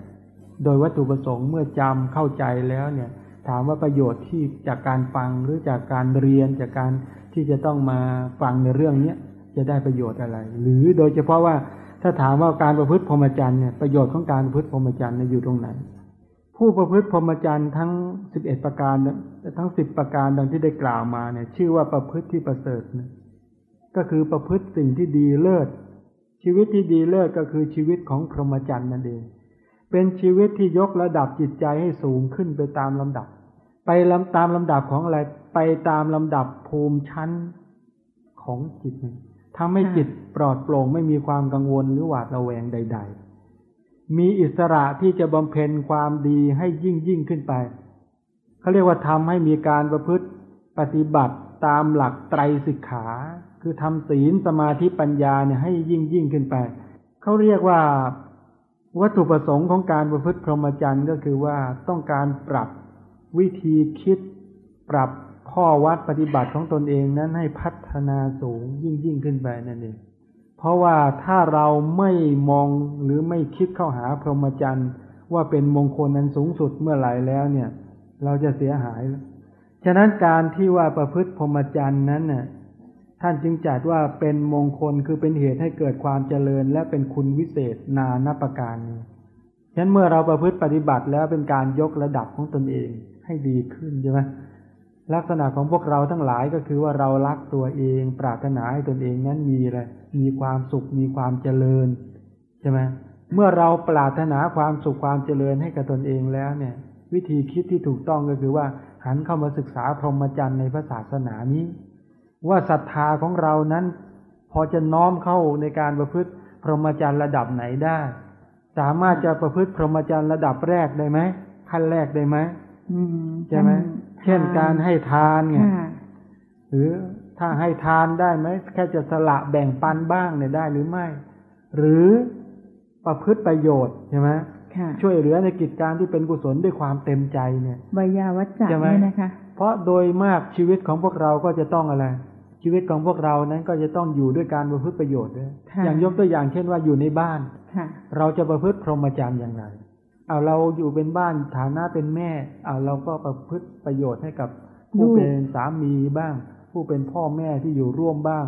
S2: โดยวัตถุประสงค์เมื่อจำเข้าใจแล้วเนี่ย ถามว่าประโยชน์ที่จากการฟังหรือจากการเรียนจากการที่จะต้องมาฟังในเรื่องเนี้ยจะได้ประโยชน์อะไร หรือโดยเฉพาะว่า ถ้าถามว่าการประพฤติพรหมจรรย์เนี่ยประโยชน์ของการประพฤติพรหมจรรย์เนี่ยอยู่ตรงไหน ผู้ประพฤติพรหมจรรย์ทั้งสิบเอ็ดประการทั้งสิบประการดังที่ได้กล่าวมาเนี่ย ชื่อว่าประพฤติที่ประเสริฐนะก็คือประพฤติสิ่งที่ดีเลิศ ชีวิตที่ดีเลิศก็คือชีวิตของพรหมจรรย์นั่นเอง เป็นชีวิตที่ยกระดับจิตใจให้สูงขึ้นไปตามลำดับ ไปลำตามลำดับของอะไรไปตามลำดับภูมิชั้นของจิตหนึ่ง ทำให้จิตปลอดโปร่งไม่มีความกังวลหรือหวาดระแวงใด ๆ มีอิสระที่จะบำเพ็ญความดีให้ยิ่งยิ่งขึ้นไปเขาเรียกว่าทำให้มีการประพฤติปฏิบัติตามหลักไตรสิกขา คือทำศีลสมาธิปัญญาเนี่ยให้ยิ่งยิ่งขึ้นไปเขาเรียกว่าวัตถุประสงค์ของการประพฤติพรหมจรรย์ก็คือว่าต้องการปรับวิธีคิด ปรับ ข้อวัดปฏิบัติของตนเองนั้นให้พัฒนาสูงยิ่งยิ่งขึ้นไปนั่นเอง เพราะว่าถ้าเราไม่มองหรือไม่คิดเข้าหาพรหมจรรย์ว่าเป็นมงคลนั้นสูงสุดเมื่อไหร่แล้วเนี่ย เราจะเสียหาย ฉะนั้นการที่ว่าประพฤติพรหมจรรย์นั้นน่ะท่านจึงจัดว่าเป็นมงคลคือเป็นเหตุให้เกิดความเจริญ และเป็นคุณวิเศษนานับประการนี้ฉะนั้นเมื่อเราประพฤติปฏิบัติแล้วเป็นการยกระดับของตนเองให้ดีขึ้นใช่ไหม ลักษณะของพวกเราทั้งหลายก็คือว่าเรารักตัวเอง ปรารถนาให้ตนเองนั้นมีอะไรมีความสุขมีความเจริญใช่ไหมเมื่อเราปรารถนาความสุขความเจริญให้กับตนเองแล้วเนี่ย วิธีคิดที่ถูกต้องก็คือว่าหันเข้ามาศึกษาพรหมจรรย์ในพระศาสนานี้ ว่าศรัทธาของเรานั้น พอจะน้อมเข้าในการประพฤติพรหมจรรย์ระดับไหนได้ สามารถจะประพฤติพรหมจรรย์ระดับแรกได้ไหมขั้นแรกได้ไหมใช่ไหม เช่นการให้ทานไง
S1: ค่ะ
S2: หรือถ้าให้ทานได้ไหมแค่จะสละแบ่งปันบ้างเนี่ยได้หรือไม่ หรือประพฤติประโยชน์ใช่ไหม
S1: ค่ะ
S2: ช่วยเหลือในกิจการที่เป็นกุศลด้วยความเต็มใจเนี่ย
S1: วยาวัจจะ
S2: ใช่ไหม
S1: เนี่ยนะคะ
S2: เพราะโดยมากชีวิตของพวกเราก็จะต้องอะไร ชีวิตของพวกเรานั้นก็จะต้องอยู่ด้วยการประพฤติประโยชน์ด้วย
S1: ค่ะ
S2: อย่างยกตัวอย่างเช่นว่าอยู่ในบ้าน
S1: ค่ะ
S2: เราจะประพฤติพรหมจรรย์อย่างไร เอาเราอยู่เป็นบ้านฐานะเป็นแม่เอาเราก็ประพฤติประโยชน์ให้กับผู้
S1: ลูก
S2: เป็นสามีบ้าง ผู้เป็นพ่อแม่ที่อยู่ร่วมบ้าง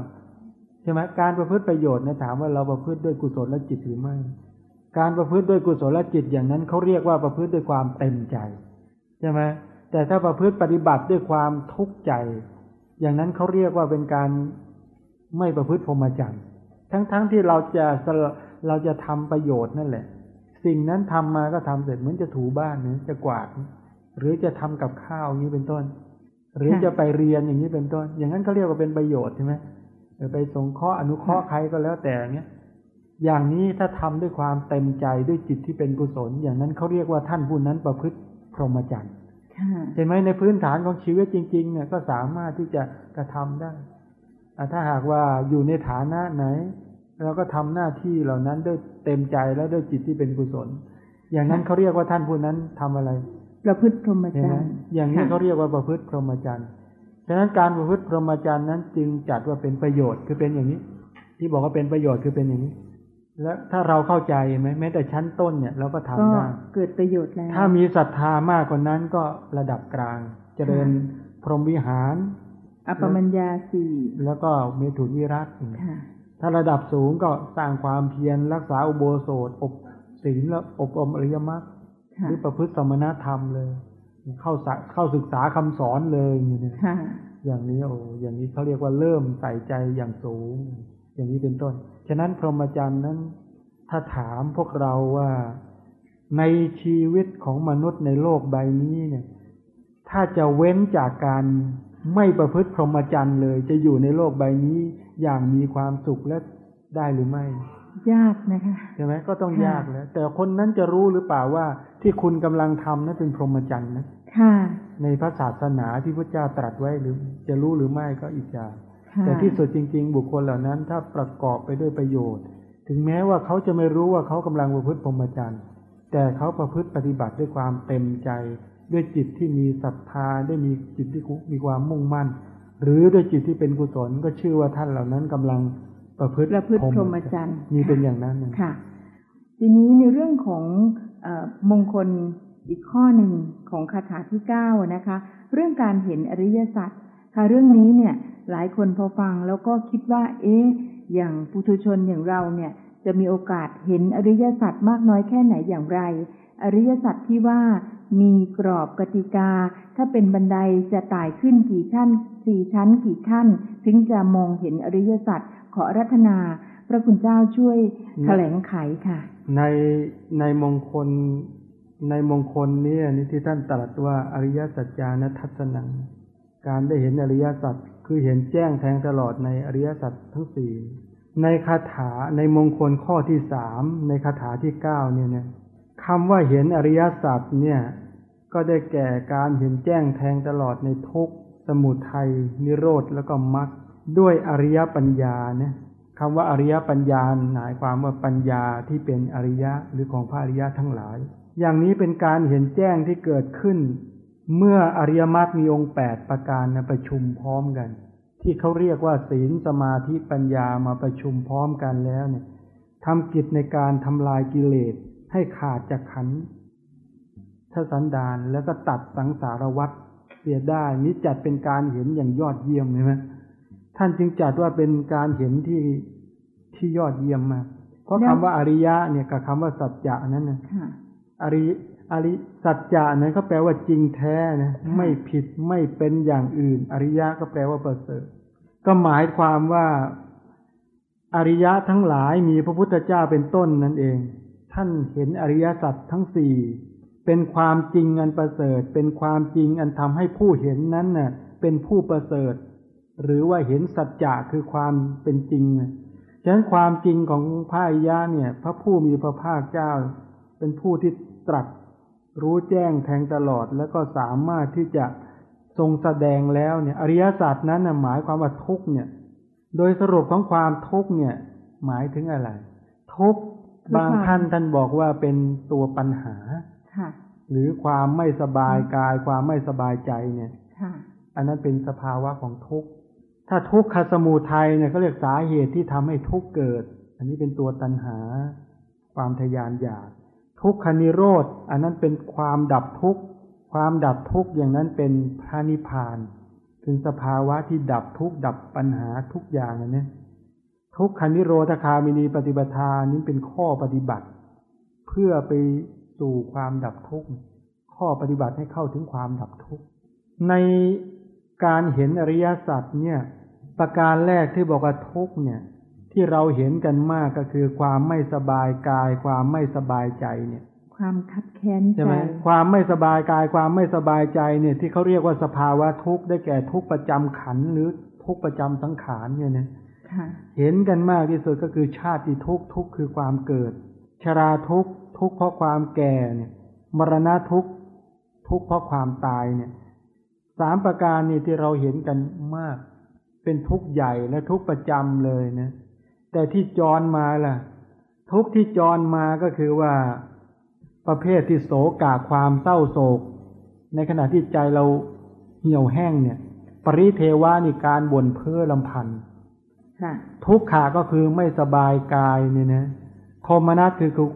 S2: ใช่ไหมการประพฤติประโยชน์เนี่ยถามว่าเราประพฤติด้วยกุศลและจิตหรือไม่ การประพฤติด้วยกุศลจิตอย่างนั้นเขาเรียกว่าประพฤติด้วยความเต็มใจใช่ไหมแต่ถ้าประพฤติปฏิบัติด้วยความทุกข์ใจ อย่างนั้นเขาเรียกว่าเป็นการไม่ประพฤติพรหมจรรย์ทั้งๆที่เราจะสละเราจะทำประโยชน์นั่นแหละ สิ่งนั้นทำมาก็ทำเสร็จเหมือนจะถูบ้านเนี่ยจะกวาด หรือจะทำกับข้าวอย่างนี้เป็นต้น หรือ
S1: ค่ะ
S2: จะไปเรียนอย่างนี้เป็นต้น อย่างนั้นเขาเรียกว่าเป็นประโยชน์ใช่ไหมเออไปสงเคราะห์อนุเคราะห์ใครก็แล้วแต่เนี้ยอย่างนี้ถ้าทำด้วยความเต็มใจด้วยจิตที่เป็นกุศล อย่างนั้นเขาเรียกว่าท่านผู้นั้นประพฤติพรหมจรรย์
S1: ค่ะ
S2: เห็นไหมในพื้นฐานของชีวิตจริง ๆ เนี่ยก็สามารถที่จะกระทำได้อะถ้าหากว่าอยู่ในฐานะไหน เราก็ทำหน้าที่เหล่านั้นด้วยเต็มใจและด้วยจิตที่เป็นกุศล อย่างนั้นเขาเรียกว่าท่านผู้นั้นทำอะไร
S1: ประพฤติพรหม
S2: เห็น
S1: จร
S2: ไหม
S1: รย์
S2: อย่างนี้
S1: ค่ะ
S2: เขาเรียกว่าประพฤติพรหมจรรย์ฉะนั้นการประพฤติพรหมจรรย์นั้นจึงจัดว่าเป็นประโยชน์คือเป็นอย่างนี้ ที่บอกว่าเป็นประโยชน์คือเป็นอย่างนี้ และถ้าเราเข้าใจไหมแม้แต่ชั้นต้นเนี่ยเราก็
S1: ก็
S2: ทำได้
S1: เกิดประโยชน์แล้ว
S2: ถ้ามีศรัทธามากกว่านั้นก็ระดับกลาง เจริญพรหมวิหาร
S1: อปมัญญาสี่
S2: แล้วก็เมถุนวิรัต
S1: ค่ะ
S2: ถ้าระดับสูงก็สร้างความเพียรรักษาอุโบสถอบศีลและอบรมอริยมรรค
S1: ค่ะ
S2: หรือประพฤติสมณธรรมเลย เข้าสะเข้าศึกษาคำสอนเลยอย่างนี้เนี่ย
S1: ค่ะ
S2: อย่างนี้โอ้อย่างนี้เขาเรียกว่าเริ่มใส่ใจอย่างสูง อย่างนี้เป็นต้น ฉะนั้นพรหมจรรย์นั้น ถ้าถามพวกเราว่าในชีวิตของมนุษย์ในโลกใบนี้เนี่ย ถ้าจะเว้นจากการไม่ประพฤติพรหมจรรย์เลย จะอยู่ในโลกใบนี้ อย่างมีความสุขและได้หรือไม่
S1: ยากนะคะ
S2: ใช่ไหมก็ต้อง
S1: ค่ะ
S2: ยากแล้ว แต่คนนั้นจะรู้หรือเปล่าว่า ที่คุณกำลังทำนั้นเป็นพรหมจรรย์นะ
S1: ค่ะ
S2: ในพระศาสนาที่พระเจ้าตรัสไว้หรือ จะรู้หรือไม่ก็อีกอย่าง
S1: ค่ะ
S2: แต่ที่สุดจริง ๆ บุคคลเหล่านั้น ถ้าประกอบไปด้วยประโยชน์ ถึงแม้ว่าเขาจะไม่รู้ว่าเขากำลังประพฤติพรหมจรรย์ แต่เขาประพฤติปฏิบัติด้วยความเต็มใจ ด้วยจิตที่มีศรัทธาได้มีจิตที่มีความมุ่งมั่น หรือด้วยจิตที่เป็นกุศลก็ชื่อว่าท่านเหล่านั้นกำลังประพฤติ
S1: ประพฤติพรหมจรรย์
S2: มีเป็นอย่างนั้นนะ
S1: ค่ะ ทีนี้ในเรื่องของเออมงคลอีกข้อหนึ่งของคาถาที่เก้านะคะ เรื่องการเห็นอริยสัจค่ะเรื่องนี้เนี่ยหลายคนพอฟังแล้วก็คิดว่า เอ๊ะอย่างปุถุชนอย่างเราเนี่ย จะมีโอกาสเห็นอริยสัจมากน้อยแค่ไหนอย่างไร อริยสัจที่ว่า มีกรอบกติกา ถ้าเป็นบันไดจะไต่ขึ้นกี่ชั้นสี่ชั้นกี่ขั้น ถึงจะมองเห็นอริยสัจขอรัธนา พระคุณเจ้าช่วยแถลงไขค่ะ
S2: ในในมงคลในมงคลนี้นี่ที่ท่านตรัสว่าอริยสัจจานทัศนัง การได้เห็นอริยสัจคือเห็นแจ้งแทงตลอดในอริยสัจทั้งสี่ในคาถาในมงคลข้อที่สามในคาถาที่เก้าเนี่ยนะคำว่าเห็นอริยสัจเนี่ย ก็ได้แก่การเห็นแจ้งแทงตลอดในทุกสมุทัยนิโรธแล้วก็มรรคด้วยอริยปัญญาเนี่ยคำว่าอริยปัญญาหมายความว่าปัญญาที่เป็นอริยะหรือของพระอริยะทั้งหลาย อย่างนี้เป็นการเห็นแจ้งที่เกิดขึ้น เมื่ออริยมรรคมีองค์แปดประการนะประชุมพร้อมกัน ที่เขาเรียกว่าศีลสมาธิปัญญามาประชุมพร้อมกันแล้วเนี่ยทำกิจในการทำลายกิเลสให้ขาดจากขันธ์ ทสันดานแล้วก็ตัดสังสารวัฏเสียได้นี้จัดเป็นการเห็นอย่างยอดเยี่ยมใช่ไหมท่านจึงจัดว่าเป็นการเห็นที่ที่ยอดเยี่ยมมากเพราะ
S1: แล้ว
S2: คำว่าอริยะเนี่ยกับคำว่าสัจจะนั้นนะ
S1: ค่ะ
S2: อริอริสัจจะนั้นก็แปลว่าจริงแท้นะ
S1: ค่ะ
S2: ไม่ผิดไม่เป็นอย่างอื่น อริยะก็แปลว่าประเสริฐก็หมายความว่าอริยะทั้งหลายมีพระพุทธเจ้าเป็นต้นนั่นเอง ท่านเห็นอริยสัจทั้งสี่ เป็นความจริงอันประเสริฐ เป็นความจริงอันทำให้ผู้เห็นนั้นน่ะ เป็นผู้ประเสริฐ หรือว่าเห็นสัจจะคือความเป็นจริงฉะนั้นความจริงของพระอิยะเนี่ย พระผู้มีพระภาคเจ้า เป็นผู้ที่ตรัสรู้แจ้งแทงตลอดแล้วก็สามารถที่จะทรงแสดงแล้วเนี่ย อริยศาสตร์นั้นนะหมายความว่าทุกเนี่ย โดยสรุปของความทุกเนี่ย หมายถึงอะไร ทุกบางท่านท่านบอกว่าเป็นตัวปัญหา หรือความไม่สบายกาย ความไม่สบายใจเนี่ย
S1: ค่ะ
S2: อันนั้นเป็นสภาวะของทุกข์ ถ้าทุกขสมุทัยเนี่ยเขาเรียกสาเหตุที่ทำให้ทุกข์เกิด อันนี้เป็นตัวตัณหา ความทยานอยาก ทุกขนิโรธ อันนั้นเป็นความดับทุกข์ ความดับทุกข์อย่างนั้นเป็นพระนิพพานคือสภาวะที่ดับทุกข์ดับปัญหาทุกอย่างอันนี้ทุกขนิโรธคามินีปฏิปทานี้เป็นข้อปฏิบัติ เพื่อไป สู่ความดับทุกข์ข้อปฏิบัติให้เข้าถึงความดับทุกข์ในการเห็นอริยสัจเนี่ย ประการแรกที่บอกว่าทุกข์เนี่ย ที่เราเห็นกันมากก็คือความไม่สบายกาย ความไม่สบายใจเนี่ย
S1: ความคับแค้น
S2: ใช่
S1: ใจ
S2: ไหมความไม่สบายกาย ความไม่สบายใจเนี่ย ที่เขาเรียกว่าสภาวะทุกข์ได้แก่ทุกข์ประจำขันธ์หรือทุกข์ประจำสังขารเนี่ยนะ
S1: ค่ะ
S2: เห็นกันมากที่สุดก็คือชาติทุกข์ทุกข์คือความเกิด ชราทุกข์ ทุกข์เพราะความแก่เนี่ย มรณะทุกข์ทุกข์เพราะความตายเนี่ยสามประการนี่ที่เราเห็นกันมาก เป็นทุกข์ใหญ่และทุกข์ประจำเลยนะ แต่ที่จรมาล่ะ ทุกข์ที่จรมาก็คือว่าประเภทที่โศกาความเศร้าโศก ในขณะที่ใจเราเหี่ยวแห้งเนี่ย ปริเทวานี่การบ่นเพ้อลำพันธ์
S1: ค่ะ
S2: ทุกขาก็คือไม่สบายกายเนี่ยนะโทมนัสคือคือ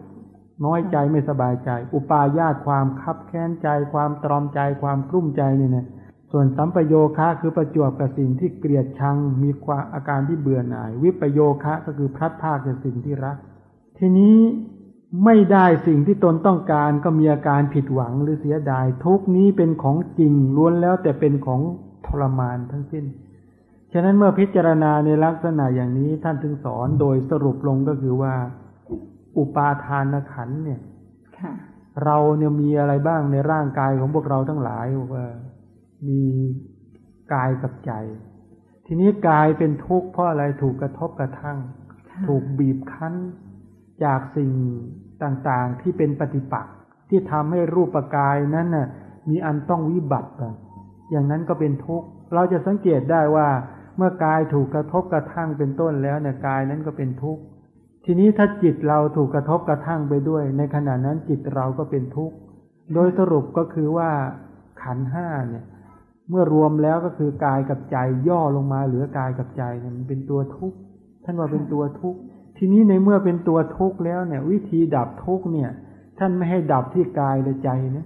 S2: น้อยใจไม่สบายใจ อุปาญาตความคับแค้นใจ ความตรอมใจความกลุ้มใจเนี่ยนะส่วนสัมปโยคะคือประจวบกับสิ่งที่เกลียดชัง มีความอาการที่เบื่อหน่าย วิปโยคะก็คือพลัดพากจากสิ่งที่รัก ทีนี้ไม่ได้สิ่งที่ตนต้องการก็มีอาการผิดหวังหรือเสียดาย ทุกนี้เป็นของจริงล้วนแล้วแต่เป็นของทรมานทั้งสิ้น ฉะนั้นเมื่อพิจารณาในลักษณะอย่างนี้ท่านถึงสอนโดยสรุปลงก็คือว่า อุปาทานขันธ์เนี่ย
S1: ค่ะ
S2: เราเนี่ยมีอะไรบ้างในร่างกายของพวกเราทั้งหลายบอกว่ามีกายกับใจ ทีนี้กายเป็นทุกข์เพราะอะไรถูกกระทบกระทั่ง
S1: ค่ะ
S2: ถูกบีบคั้น จากสิ่งต่างๆที่เป็นปฏิปักษ์ที่ทำให้รูปกายนั้นน่ะมีอันต้องวิบัติไปอย่างนั้นก็เป็นทุกข์เราจะสังเกตได้ว่า เมื่อกายถูกกระทบกระทั่งเป็นต้นแล้วเนี่ยกายนั้นก็เป็นทุกข์ ทีนี้ถ้าจิตเราถูกกระทบกระทั่งไปด้วย ในขณะนั้นจิตเราก็เป็นทุกข์ โดยสรุปก็คือว่าขันห้าเนี่ย เมื่อรวมแล้วก็คือกายกับใจย่อลงมาเหลือกายกับใจเนี่ยมันเป็นตัวทุกข์ท่านว่าเป็นตัวทุกข์ทีนี้ในเมื่อเป็นตัวทุกข์แล้วเนี่ย วิธีดับทุกข์เนี่ย ท่านไม่ให้ดับที่กายและใจนะ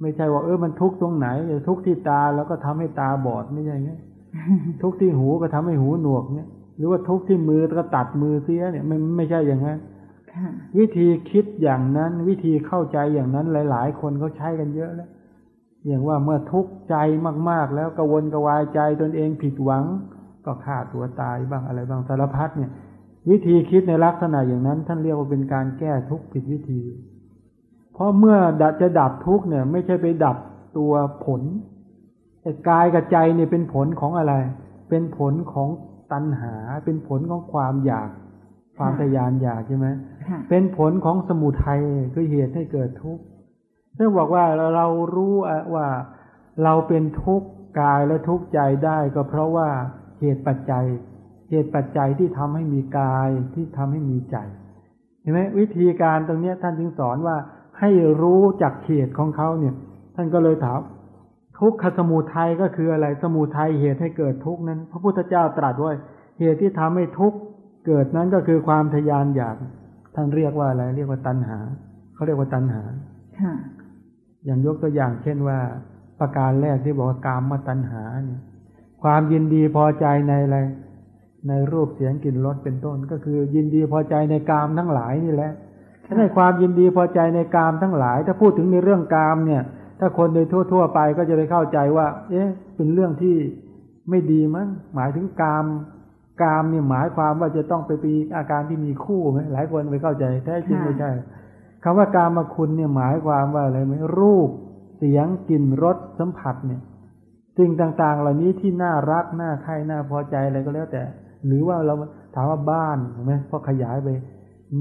S2: ไม่ใช่ว่าเออมันทุกข์ตรงไหนเออทุกข์ที่ตาแล้วก็ทำให้ตาบอดไม่ใช่เงี้ยทุกข์ที่หูก็ทำให้หูหนวกเนี่ย รือว่าทุกข์ที่มือก็ตัดมือเสียเนี่ยไม่ไม่ใช่อย่างนั้น
S1: ค่ะ
S2: วิธีคิดอย่างนั้นวิธีเข้าใจอย่างนั้นหลาย ๆ คนเขาใช้กันเยอะแล้วอย่างว่าเมื่อทุกข์ใจมาก ๆ แล้วกระวนกระวายใจตนเองผิดหวัง ก็ฆ่าตัวตายบ้างอะไรบ้างสารพัดเนี่ย วิธีคิดในลักษณะอย่างนั้น ท่านเรียกว่าเป็นการแก้ทุกข์ผิดวิธี เพราะเมื่อดับจะดับทุกข์เนี่ย ไม่ใช่ไปดับตัวผลแต่กายกับใจเนี่ยเป็นผลของอะไร เป็นผลของ ตัณหาเป็นผลของความอยาก ความทยานอยากใช่ไหม
S1: ค่ะ
S2: เป็นผลของสมุทัยคือเหตุให้เกิดทุกข์ถ้าบอกว่าเรารู้ว่าเราเป็นทุกข์กายและทุกข์ใจได้ก็เพราะว่าเหตุปัจจัย เหตุปัจจัยที่ทำให้มีกายที่ทำให้มีใจเห็นไหมวิธีการตรงเนี้ยท่านจึงสอนว่าให้รู้จักเหตุของเขาเนี่ย ท่านก็เลยถาม ทุกขสมุทัยก็คืออะไรสมุทัยเหตุให้เกิดทุกนั้น พระพุทธเจ้าตรัสว่าเหตุที่ทำให้ทุกเกิดนั้นก็คือความทยานอยากท่านเรียกว่าอะไร เรียกว่าตัณหาเขาเรียกว่าตัณหา
S1: ค่ะ
S2: อย่างยกตัวอย่างเช่นว่า ประการแรกที่บอกว่ากามมาตัณหาเนี่ย ความยินดีพอใจในอะไรในรูปเสียงกลิ่นรสเป็นต้น ก็คือยินดีพอใจในกามทั้งหลายนี่แหละถ้าในความยินดีพอใจในกามทั้งหลาย ถ้าพูดถึงในเรื่องกามเนี่ย ถ้าคนโดยทั่ว ๆ ไปก็จะไปเข้าใจว่า เอ๊ะ เป็นเรื่องที่ไม่ดีมั้งหมายถึงกาม กามเนี่ยหมายความว่าจะต้องไปปีอาการที่มีคู่ไหมหลายคนไปเข้าใจแท้จริง
S1: ค่ะ
S2: ไม่ใช่คำว่ากามคุณเนี่ยหมายความว่าอะไรไหมรูป เสียงกลิ่นรสสัมผัสเนี่ยสิ่งต่างๆ เหล่านี้ที่น่ารักน่าใคร่น่าพอใจอะไรก็แล้วแต่ หรือว่าเราถามว่าบ้านเห็นไหมพอขยายไป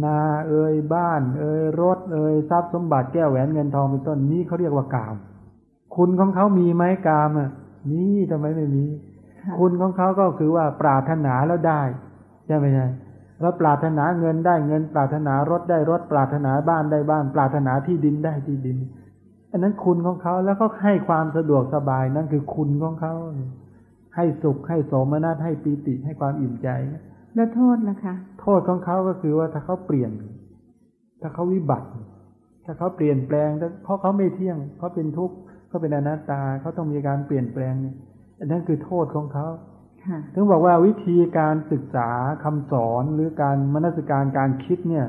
S2: นาเอ่ยบ้าน เอ่ยรถ เอ่ยทรัพย์สมบัติแก้วแหวนเงินทองเป็นต้นนี้เขาเรียกว่ากาม คุณของเขามีไหมกามอะนี่ทำไมไม่มี
S1: ค่ะ
S2: คุณของเขาก็คือว่าปรารถนาแล้วได้ใช่ไหมใช่แล้วปรารถนาเงินได้เงิน ปรารถนารถได้รถ ปรารถนาบ้านได้บ้าน ปรารถนาที่ดินได้ที่ดิน อันนั้นคุณของเขาแล้วก็ให้ความสะดวกสบายนั่นคือคุณของเขาให้สุขให้โสมนัสให้ปีติให้ความอิ่มใจ
S1: แล้วโทษล่ะคะ
S2: โทษของเขาก็คือว่าถ้าเขาเปลี่ยน ถ้าเขาวิบัติ ถ้าเขาเปลี่ยนแปลงถ้าเพราะเขาไม่เที่ยงเขาเป็นทุกข์เขาเป็นอนัตตาเขาต้องมีการเปลี่ยนแปลงเนี่ยอันนั้นคือโทษของเขา
S1: ค่ะ
S2: ถึงบอกว่าวิธีการศึกษาคำสอนหรือการมนสิการการคิดเนี่ย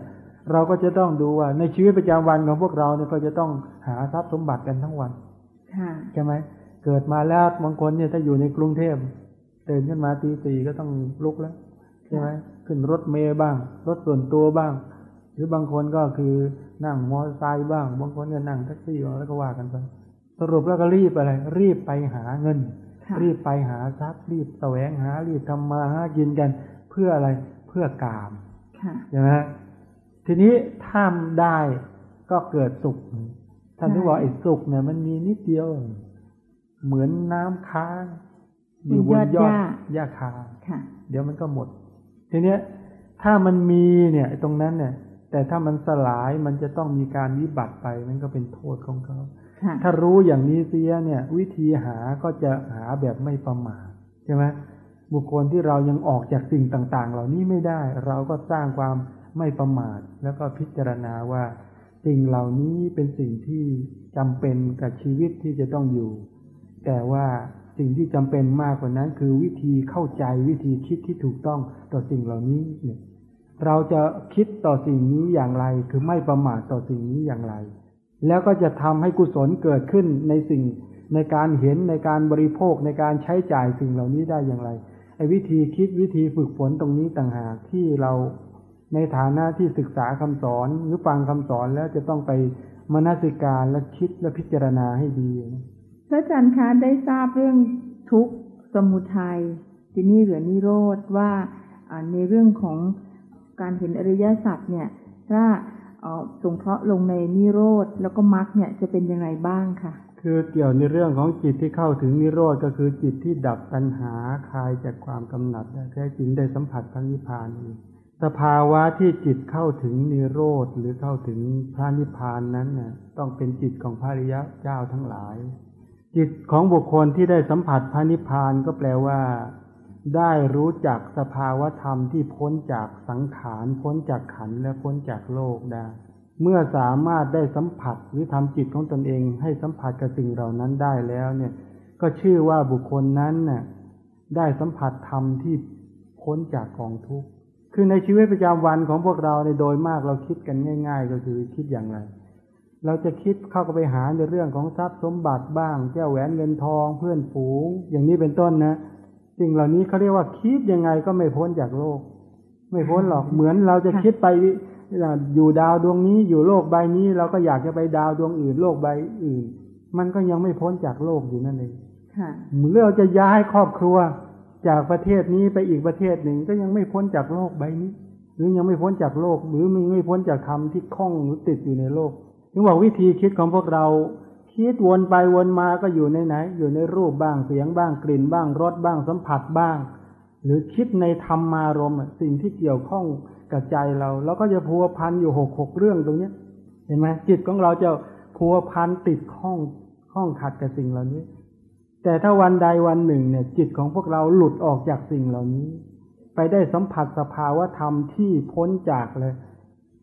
S2: เราก็จะต้องดูว่าในชีวิตประจำวันของพวกเราเนี่ยก็จะต้องหาทรัพย์สมบัติกันทั้งวัน
S1: ค่ะ
S2: ใช่ไหมเกิดมาแล้วบางคนเนี่ยถ้าอยู่ในกรุงเทพตื่นขึ้นมาตีสี่ก็ต้องลุกแล้ว ใช่ไหมขึ้นรถเมย์บ้าง รถส่วนตัวบ้าง หรือบางคนก็คือนั่งมอเตอร์ไซค์บ้าง บางคนก็นั่งแท็กซี่บ้างแล้วก็ว่ากันไปสรุปแล้วก็รีบอะไร รีบไปหาเงิน
S1: ค่ะ
S2: รีบไปหาทรัพย์รีบแสวงหารีบทำมาหากินกัน เพื่ออะไรเพื่อกาม
S1: ค่ะ
S2: ใช่ไหมทีนี้ถ้าได้ก็เกิดสุขท่านที่บอกไอ้สุขเนี่ยมันมีนิดเดียว เหมือนน้ำค้างอยู่บนยอดหญ้าคา
S1: ค่ะ
S2: เดี๋ยวมันก็หมด ทีเนี้ยถ้ามันมีเนี่ยไอ้ตรงนั้นเนี่ย แต่ถ้ามันสลายมันจะต้องมีการวิบัติไปมันก็เป็นโทษของเขา
S1: ค่ะ
S2: ถ้ารู้อย่างนี้เสียเนี่ย วิธีหาก็จะหาแบบไม่ประมาทใช่ไหมบุคคลที่เรายังออกจากสิ่งต่าง ๆ เหล่านี้ไม่ได้ เราก็สร้างความไม่ประมาท แล้วก็พิจารณาว่า สิ่งเหล่านี้เป็นสิ่งที่จำเป็นกับชีวิตที่จะต้องอยู่ แต่ว่า สิ่งที่จำเป็นมากกว่านั้น คือวิธีเข้าใจวิธีคิดที่ถูกต้องต่อสิ่งเหล่านี้เนี่ยเราจะคิดต่อสิ่งนี้อย่างไร คือไม่ประมาทต่อสิ่งนี้อย่างไร แล้วก็จะทำให้กุศลเกิดขึ้นในสิ่งในการเห็นในการบริโภคในการใช้จ่ายสิ่งเหล่านี้ได้อย่างไรไอ้วิธีคิดวิธีฝึกฝนตรงนี้ต่างหากที่เราในฐานะที่ศึกษาคำสอนหรือฟังคำสอนแล้วจะต้องไปมนสิการและคิดและพิจารณาให้ดี
S1: พระอาจารย์คะได้ทราบเรื่องทุกข์สมุทัยทีนี้เหลือนิโรธว่าในเรื่องของการเห็นอริยสัจเนี่ย ถ้าเอ่อสงเคราะห์ลงในนิโรธแล้วก็มรรคเนี่ยจะเป็นยังไงบ้างคะ
S2: คือเกี่ยวในเรื่องของจิตที่เข้าถึงนิโรธก็คือจิตที่ดับตัณหาคลายจากความกำหนัดได้แท้จริงได้สัมผัสพระนิพพานสภาวะที่จิตเข้าถึงนิโรธหรือเข้าถึงพระนิพพานนั้นน่ะต้องเป็นจิตของพระอริยะเจ้าทั้งหลาย จิตของบุคคลที่ได้สัมผัสพระนิพพานก็แปลว่า ได้รู้จักสภาวะธรรมที่พ้นจากสังขารพ้นจากขันและพ้นจากโลกได้ เมื่อสามารถได้สัมผัสหรือทำจิตของตนเอง ให้สัมผัสกับสิ่งเหล่านั้นได้แล้วเนี่ย ก็ชื่อว่าบุคคลนั้นน่ะได้สัมผัสธรรมที่พ้นจากกองทุกข์คือในชีวิตประจำวันของพวกเราในโดยมากเราคิดกันง่าย ๆ ก็คือคิดอย่างไร เราจะคิดเข้าก็ไปหาในเรื่องของทรัพย์สมบัติบ้างแก้วแหวนเงินทองเพื่อนฝูง อย่างนี้เป็นต้นนะสิ่งเหล่านี้เขาเรียกว่าคิดยังไงก็ไม่พ้นจากโลก ไม่พ้นหรอกเหมือนเราจะคิดไปอยู่ดาวดวงนี้อยู่โลกใบนี้ เราก็อยากจะไปดาวดวงอื่น โลกใบอื่น มันก็ยังไม่พ้นจากโลกอยู่นั่นเอง
S1: ค่ะ
S2: เหมือนเราจะย้ายครอบครัวจากประเทศนี้ไปอีกประเทศหนึ่งก็ยังไม่พ้นจากโลกใบนี้ หรือยังไม่พ้นจากโลกหรือมันไม่พ้นจากธรรมที่คล้องหรือติดอยู่ในโลก ถึงบอกวิธีคิดของพวกเราคิดวนไปวนมาก็อยู่ในไหน อยู่ในรูปบ้างเสียงบ้างกลิ่นบ้างรสบ้างสัมผัสบ้าง หรือคิดในธรรมารมณ์สิ่งที่เกี่ยวข้องกับใจเราเราก็จะพัวพันอยู่หกหกเรื่องตรงเนี้ยเห็นไหมจิตของเราจะพัวพันติดข้องข้องขัดกับสิ่งเหล่านี้ แต่ถ้าวันใดวันหนึ่งเนี่ย จิตของพวกเราหลุดออกจากสิ่งเหล่านี้ ไปได้สัมผัสสภาวะธรรมที่พ้นจากเลย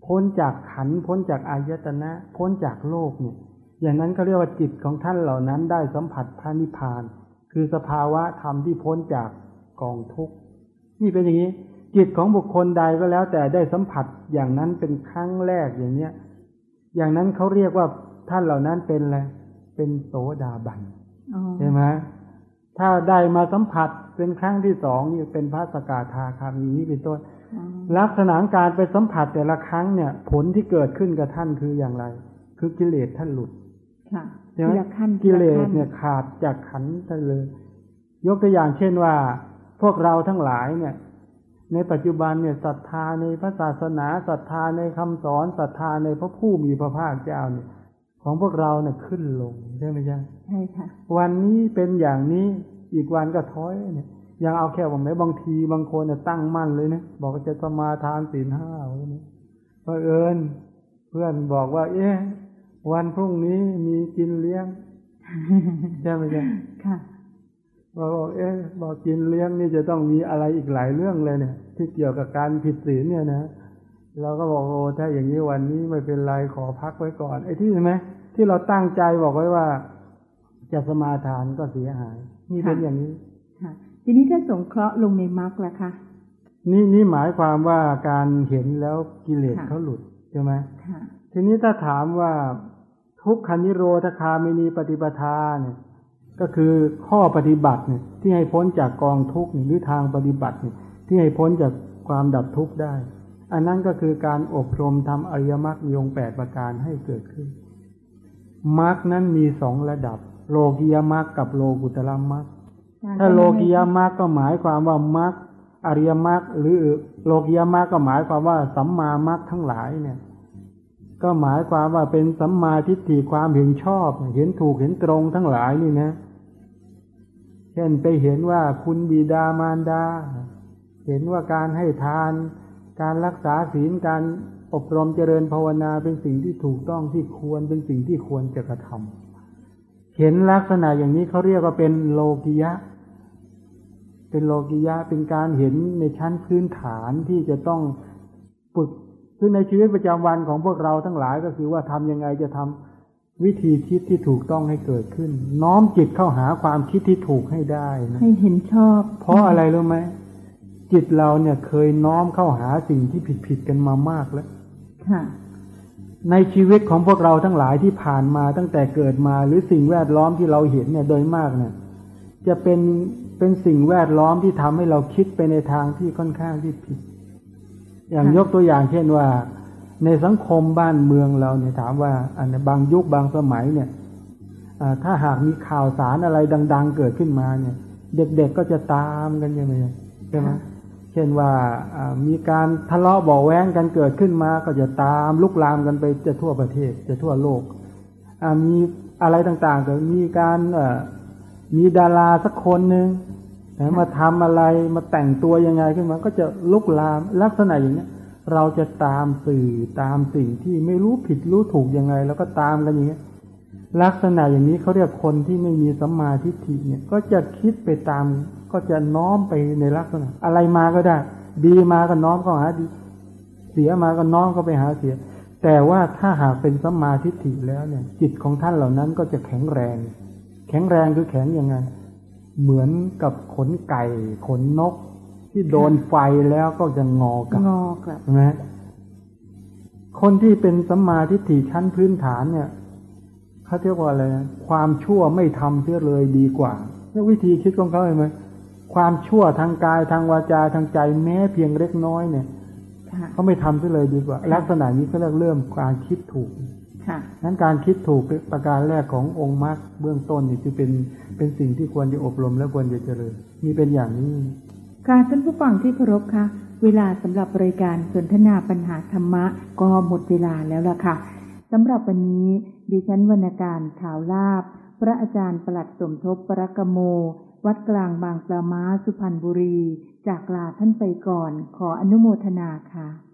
S2: พ้นจากขันธ์พ้นจากอายตนะ พ้นจากโลกเนี่ย อย่างนั้นก็เรียกว่าจิตของท่านเหล่านั้นได้สัมผัสพระนิพพาน คือสภาวะธรรมที่พ้นจากกองทุกข์นี่เป็นอย่างนี้ จิตของบุคคลใดก็แล้ว แต่ได้สัมผัสอย่างนั้นเป็นครั้งแรกอย่างเนี้ย อย่างนั้นเขาเรียกว่าท่านเหล่านั้นเป็นอะไรเป็นโสดาบัน
S1: อ๋อ
S2: ใช่ไหมถ้าได้มาสัมผัสเป็นครั้งที่สองนี่เป็นพระสกาทาคามีนี้เป็นต้น
S1: อ๋อ
S2: ลักษณะการไปสัมผัสแต่ละครั้งเนี่ย ผลที่เกิดขึ้นกับท่านคืออย่างไร คือกิเลสท่านหลุด
S1: ค่ะ
S2: ใช่ไหม
S1: ทีละขั้น
S2: กิเล
S1: ทีะ
S2: ส
S1: ขั้
S2: เนี่ยขาดจากขันธ์ท่านเลย ยกตัวอย่างเช่นว่า พวกเราทั้งหลายเนี่ย ในปัจจุบันเนี่ยศรัทธาในพระศาสนาศรัทธาในคำสอนศรัทธาในพระผู้มีพระภาคเจ้าเนี่ย ของพวกเราเนี่ยขึ้นลงใช่ไหมจ๊ะ
S1: ใช่ค่ะ
S2: วันนี้เป็นอย่างนี้อีกวันก็ถอยเนี่ย ยังเอาแค่ว่าไหมบางทีบางคนเนี่ยตั้งมั่นเลยนะบอกว่าจะสมาทานศีลห้าไว้นะเพอเอิญเพื่อนบอกว่า เอ๊ะวันพรุ่งนี้มีกินเลี้ยงใช่ไหมจ๊ะ
S1: ค่ะ
S2: บอกว่าเอ๊ะบอกกินเลี้ยงนี่จะต้องมีอะไรอีกหลายเรื่องเลยเนี่ย ที่เกี่ยวกับการผิดศีลเนี่ยนะเราก็บอกโอ้ถ้าอย่างนี้วันนี้ไม่เป็นไรขอพักไว้ก่อนไอ้ที่เห็นไหมที่เราตั้งใจบอกไว้ว่า จะสมาทานก็เสียหายนี่เป็น
S1: ค่ะ
S2: อย่างนี้
S1: ค่ะ ทีนี้ถ้าสงเคราะห์ลงในมรรคล่ะคะ
S2: นี่นี่หมายความว่าการเห็นแล้วกิเลส
S1: ค่ะ
S2: เขาหลุดใช่ไหม
S1: ค่ะ
S2: ทีนี้ถ้าถามว่าทุกขานิโรธคามินีปฏิปทาเนี่ย ก็คือข้อปฏิบัติเนี่ย ที่ให้พ้นจากกองทุกข์เนี่ยหรือทางปฏิบัติเนี่ย ที่ให้พ้นจากความดับทุกข์ได้ อันนั้นก็คือการอบรมทำอริยมรรคมีองค์แปดประการให้เกิดขึ้นมรรคนั้นมีสองระดับ โลกียมรรคกับโลกุตละมรรค ถ้าโลกียมรรคก็หมายความว่ามรรคอริยมรรคหรือโลกียมรรคก็หมายความว่าสัมมามรรคทั้งหลายเนี่ย ก็หมายความว่าเป็นสัมมาทิฏฐิความเห็นชอบ เห็นถูกเห็นตรงทั้งหลายนี่นะเช่นไปเห็นว่าคุณบิดามารดา เห็นว่าการให้ทาน การรักษาศีลการอบรมเจริญภาวนาเป็นสิ่งที่ถูกต้องที่ควรเป็นสิ่งที่ควรจะกระท เห็นลักษณะอย่างนี้เขาเรียกว่าเป็นโลกิยะ เป็นโลกิยะเป็นการเห็นในชั้นพื้นฐานที่จะต้องฝึกคือในชีวิตประจำวันของพวกเราทั้งหลายก็คือว่าทำยังไงจะทำวิธีคิดที่ถูกต้องให้เกิดขึ้น น้อมจิตเข้าหาความคิดที่ถูกให้ได้นะ
S1: ให้เห็นชอบ
S2: เพราะอะไรรู้ไหมจิตเราเนี่ยเคยน้อมเข้าหาสิ่งที่ผิดผิดๆกันมามากแล้ว
S1: ค่ะ
S2: ในชีวิตของพวกเราทั้งหลายที่ผ่านมาตั้งแต่เกิดมาหรือสิ่งแวดล้อมที่เราเห็นเนี่ยโดยมากเนี่ยจะเป็นเป็นสิ่งแวดล้อมที่ทำให้เราคิดไปในทางที่ค่อนข้างที่ผิด อย่างยกตัวอย่างเช่นว่า ในสังคมบ้านเมืองเราเนี่ยถามว่าอันบางยุคบางสมัยเนี่ยถ้าหากมีข่าวสารอะไรดัง ๆ เกิดขึ้นมาเนี่ย เด็กๆก็จะตามกันใช่ไหมใช่ไหม ช่นว่ามีการทะเลาะบาะแว้งกันเกิดขึ้นมาก็จะตามลุกลามกันไปจะทั่วประเทศจะทั่วโลกมีอะไรต่างๆก็มีการมีดาราสักคนหนึ่งมาทำอะไรมาแต่งตัวยังไงขึ้นมา ก็จะลุกลามลักษณะอย่างนี้เราจะตามสื่อตามสิ่งที่ไม่รู้ผิดรู้ถูกยังไง แล้วก็ตามกันอย่างเงี้ ลักษณะอย่างนี้เขาเรียกคนที่ไม่มีสัมมาทิฏฐิเนี่ย ก็จะคิดไปตาม ก็จะน้อมไปในลักษณะ อะไรมาก็ได้ ดีมาก็น้อมเข้าหาดี เสียมาก็น้อมก็ไปหาเสีย แต่ว่าถ้าหากเป็นสัมมาทิฏฐิแล้วเนี่ย จิตของท่านเหล่านั้นก็จะแข็งแรง แข็งแรงคือแข็งยังไง เหมือนกับขนไก่ ขนนก ที่โดนไฟแล้วก็จะงอกลับ
S1: งอกลับ
S2: ใช่ไหมคนที่เป็นสัมมาทิฏฐิชั้นพื้นฐานเนี่ย เขาเรียกว่าอะไรนะความชั่วไม่ทำเสียเลยดีกว่าแล้ววิธีคิดของเขาเห็นไหมความชั่วทางกายทางวาจาทางใจแม้เพียงเล็กน้อยเนี่ย
S1: ค่ะ
S2: เขาไม่ทำเสียเลยดีกว่า ลักษณะนี้เขาเรียกเริ่มการคิดถูก
S1: ค่ะ
S2: นั้นการคิดถูกเป็นประการแรกขององค์มรรคเบื้องต้นนี่คือเป็นเป็นสิ่งที่ควรจะอบรมและควรจะเจริญมีเป็นอย่างนี้
S1: ค่ะท่านผู้ฟังที่เคารพคะเวลาสำหรับรายการสนทนาปัญหาธรรมะก็หมดเวลาแล้วล่ะค่ะสำหรับวันนี้ ดิฉันวรรณการขาวลาบ พระอาจารย์ประหลัดสมทบปรกโม วัดกลางบางปลาม้าสุพรรณบุรี จากลาท่านไปก่อน ขออนุโมทนาค่ะ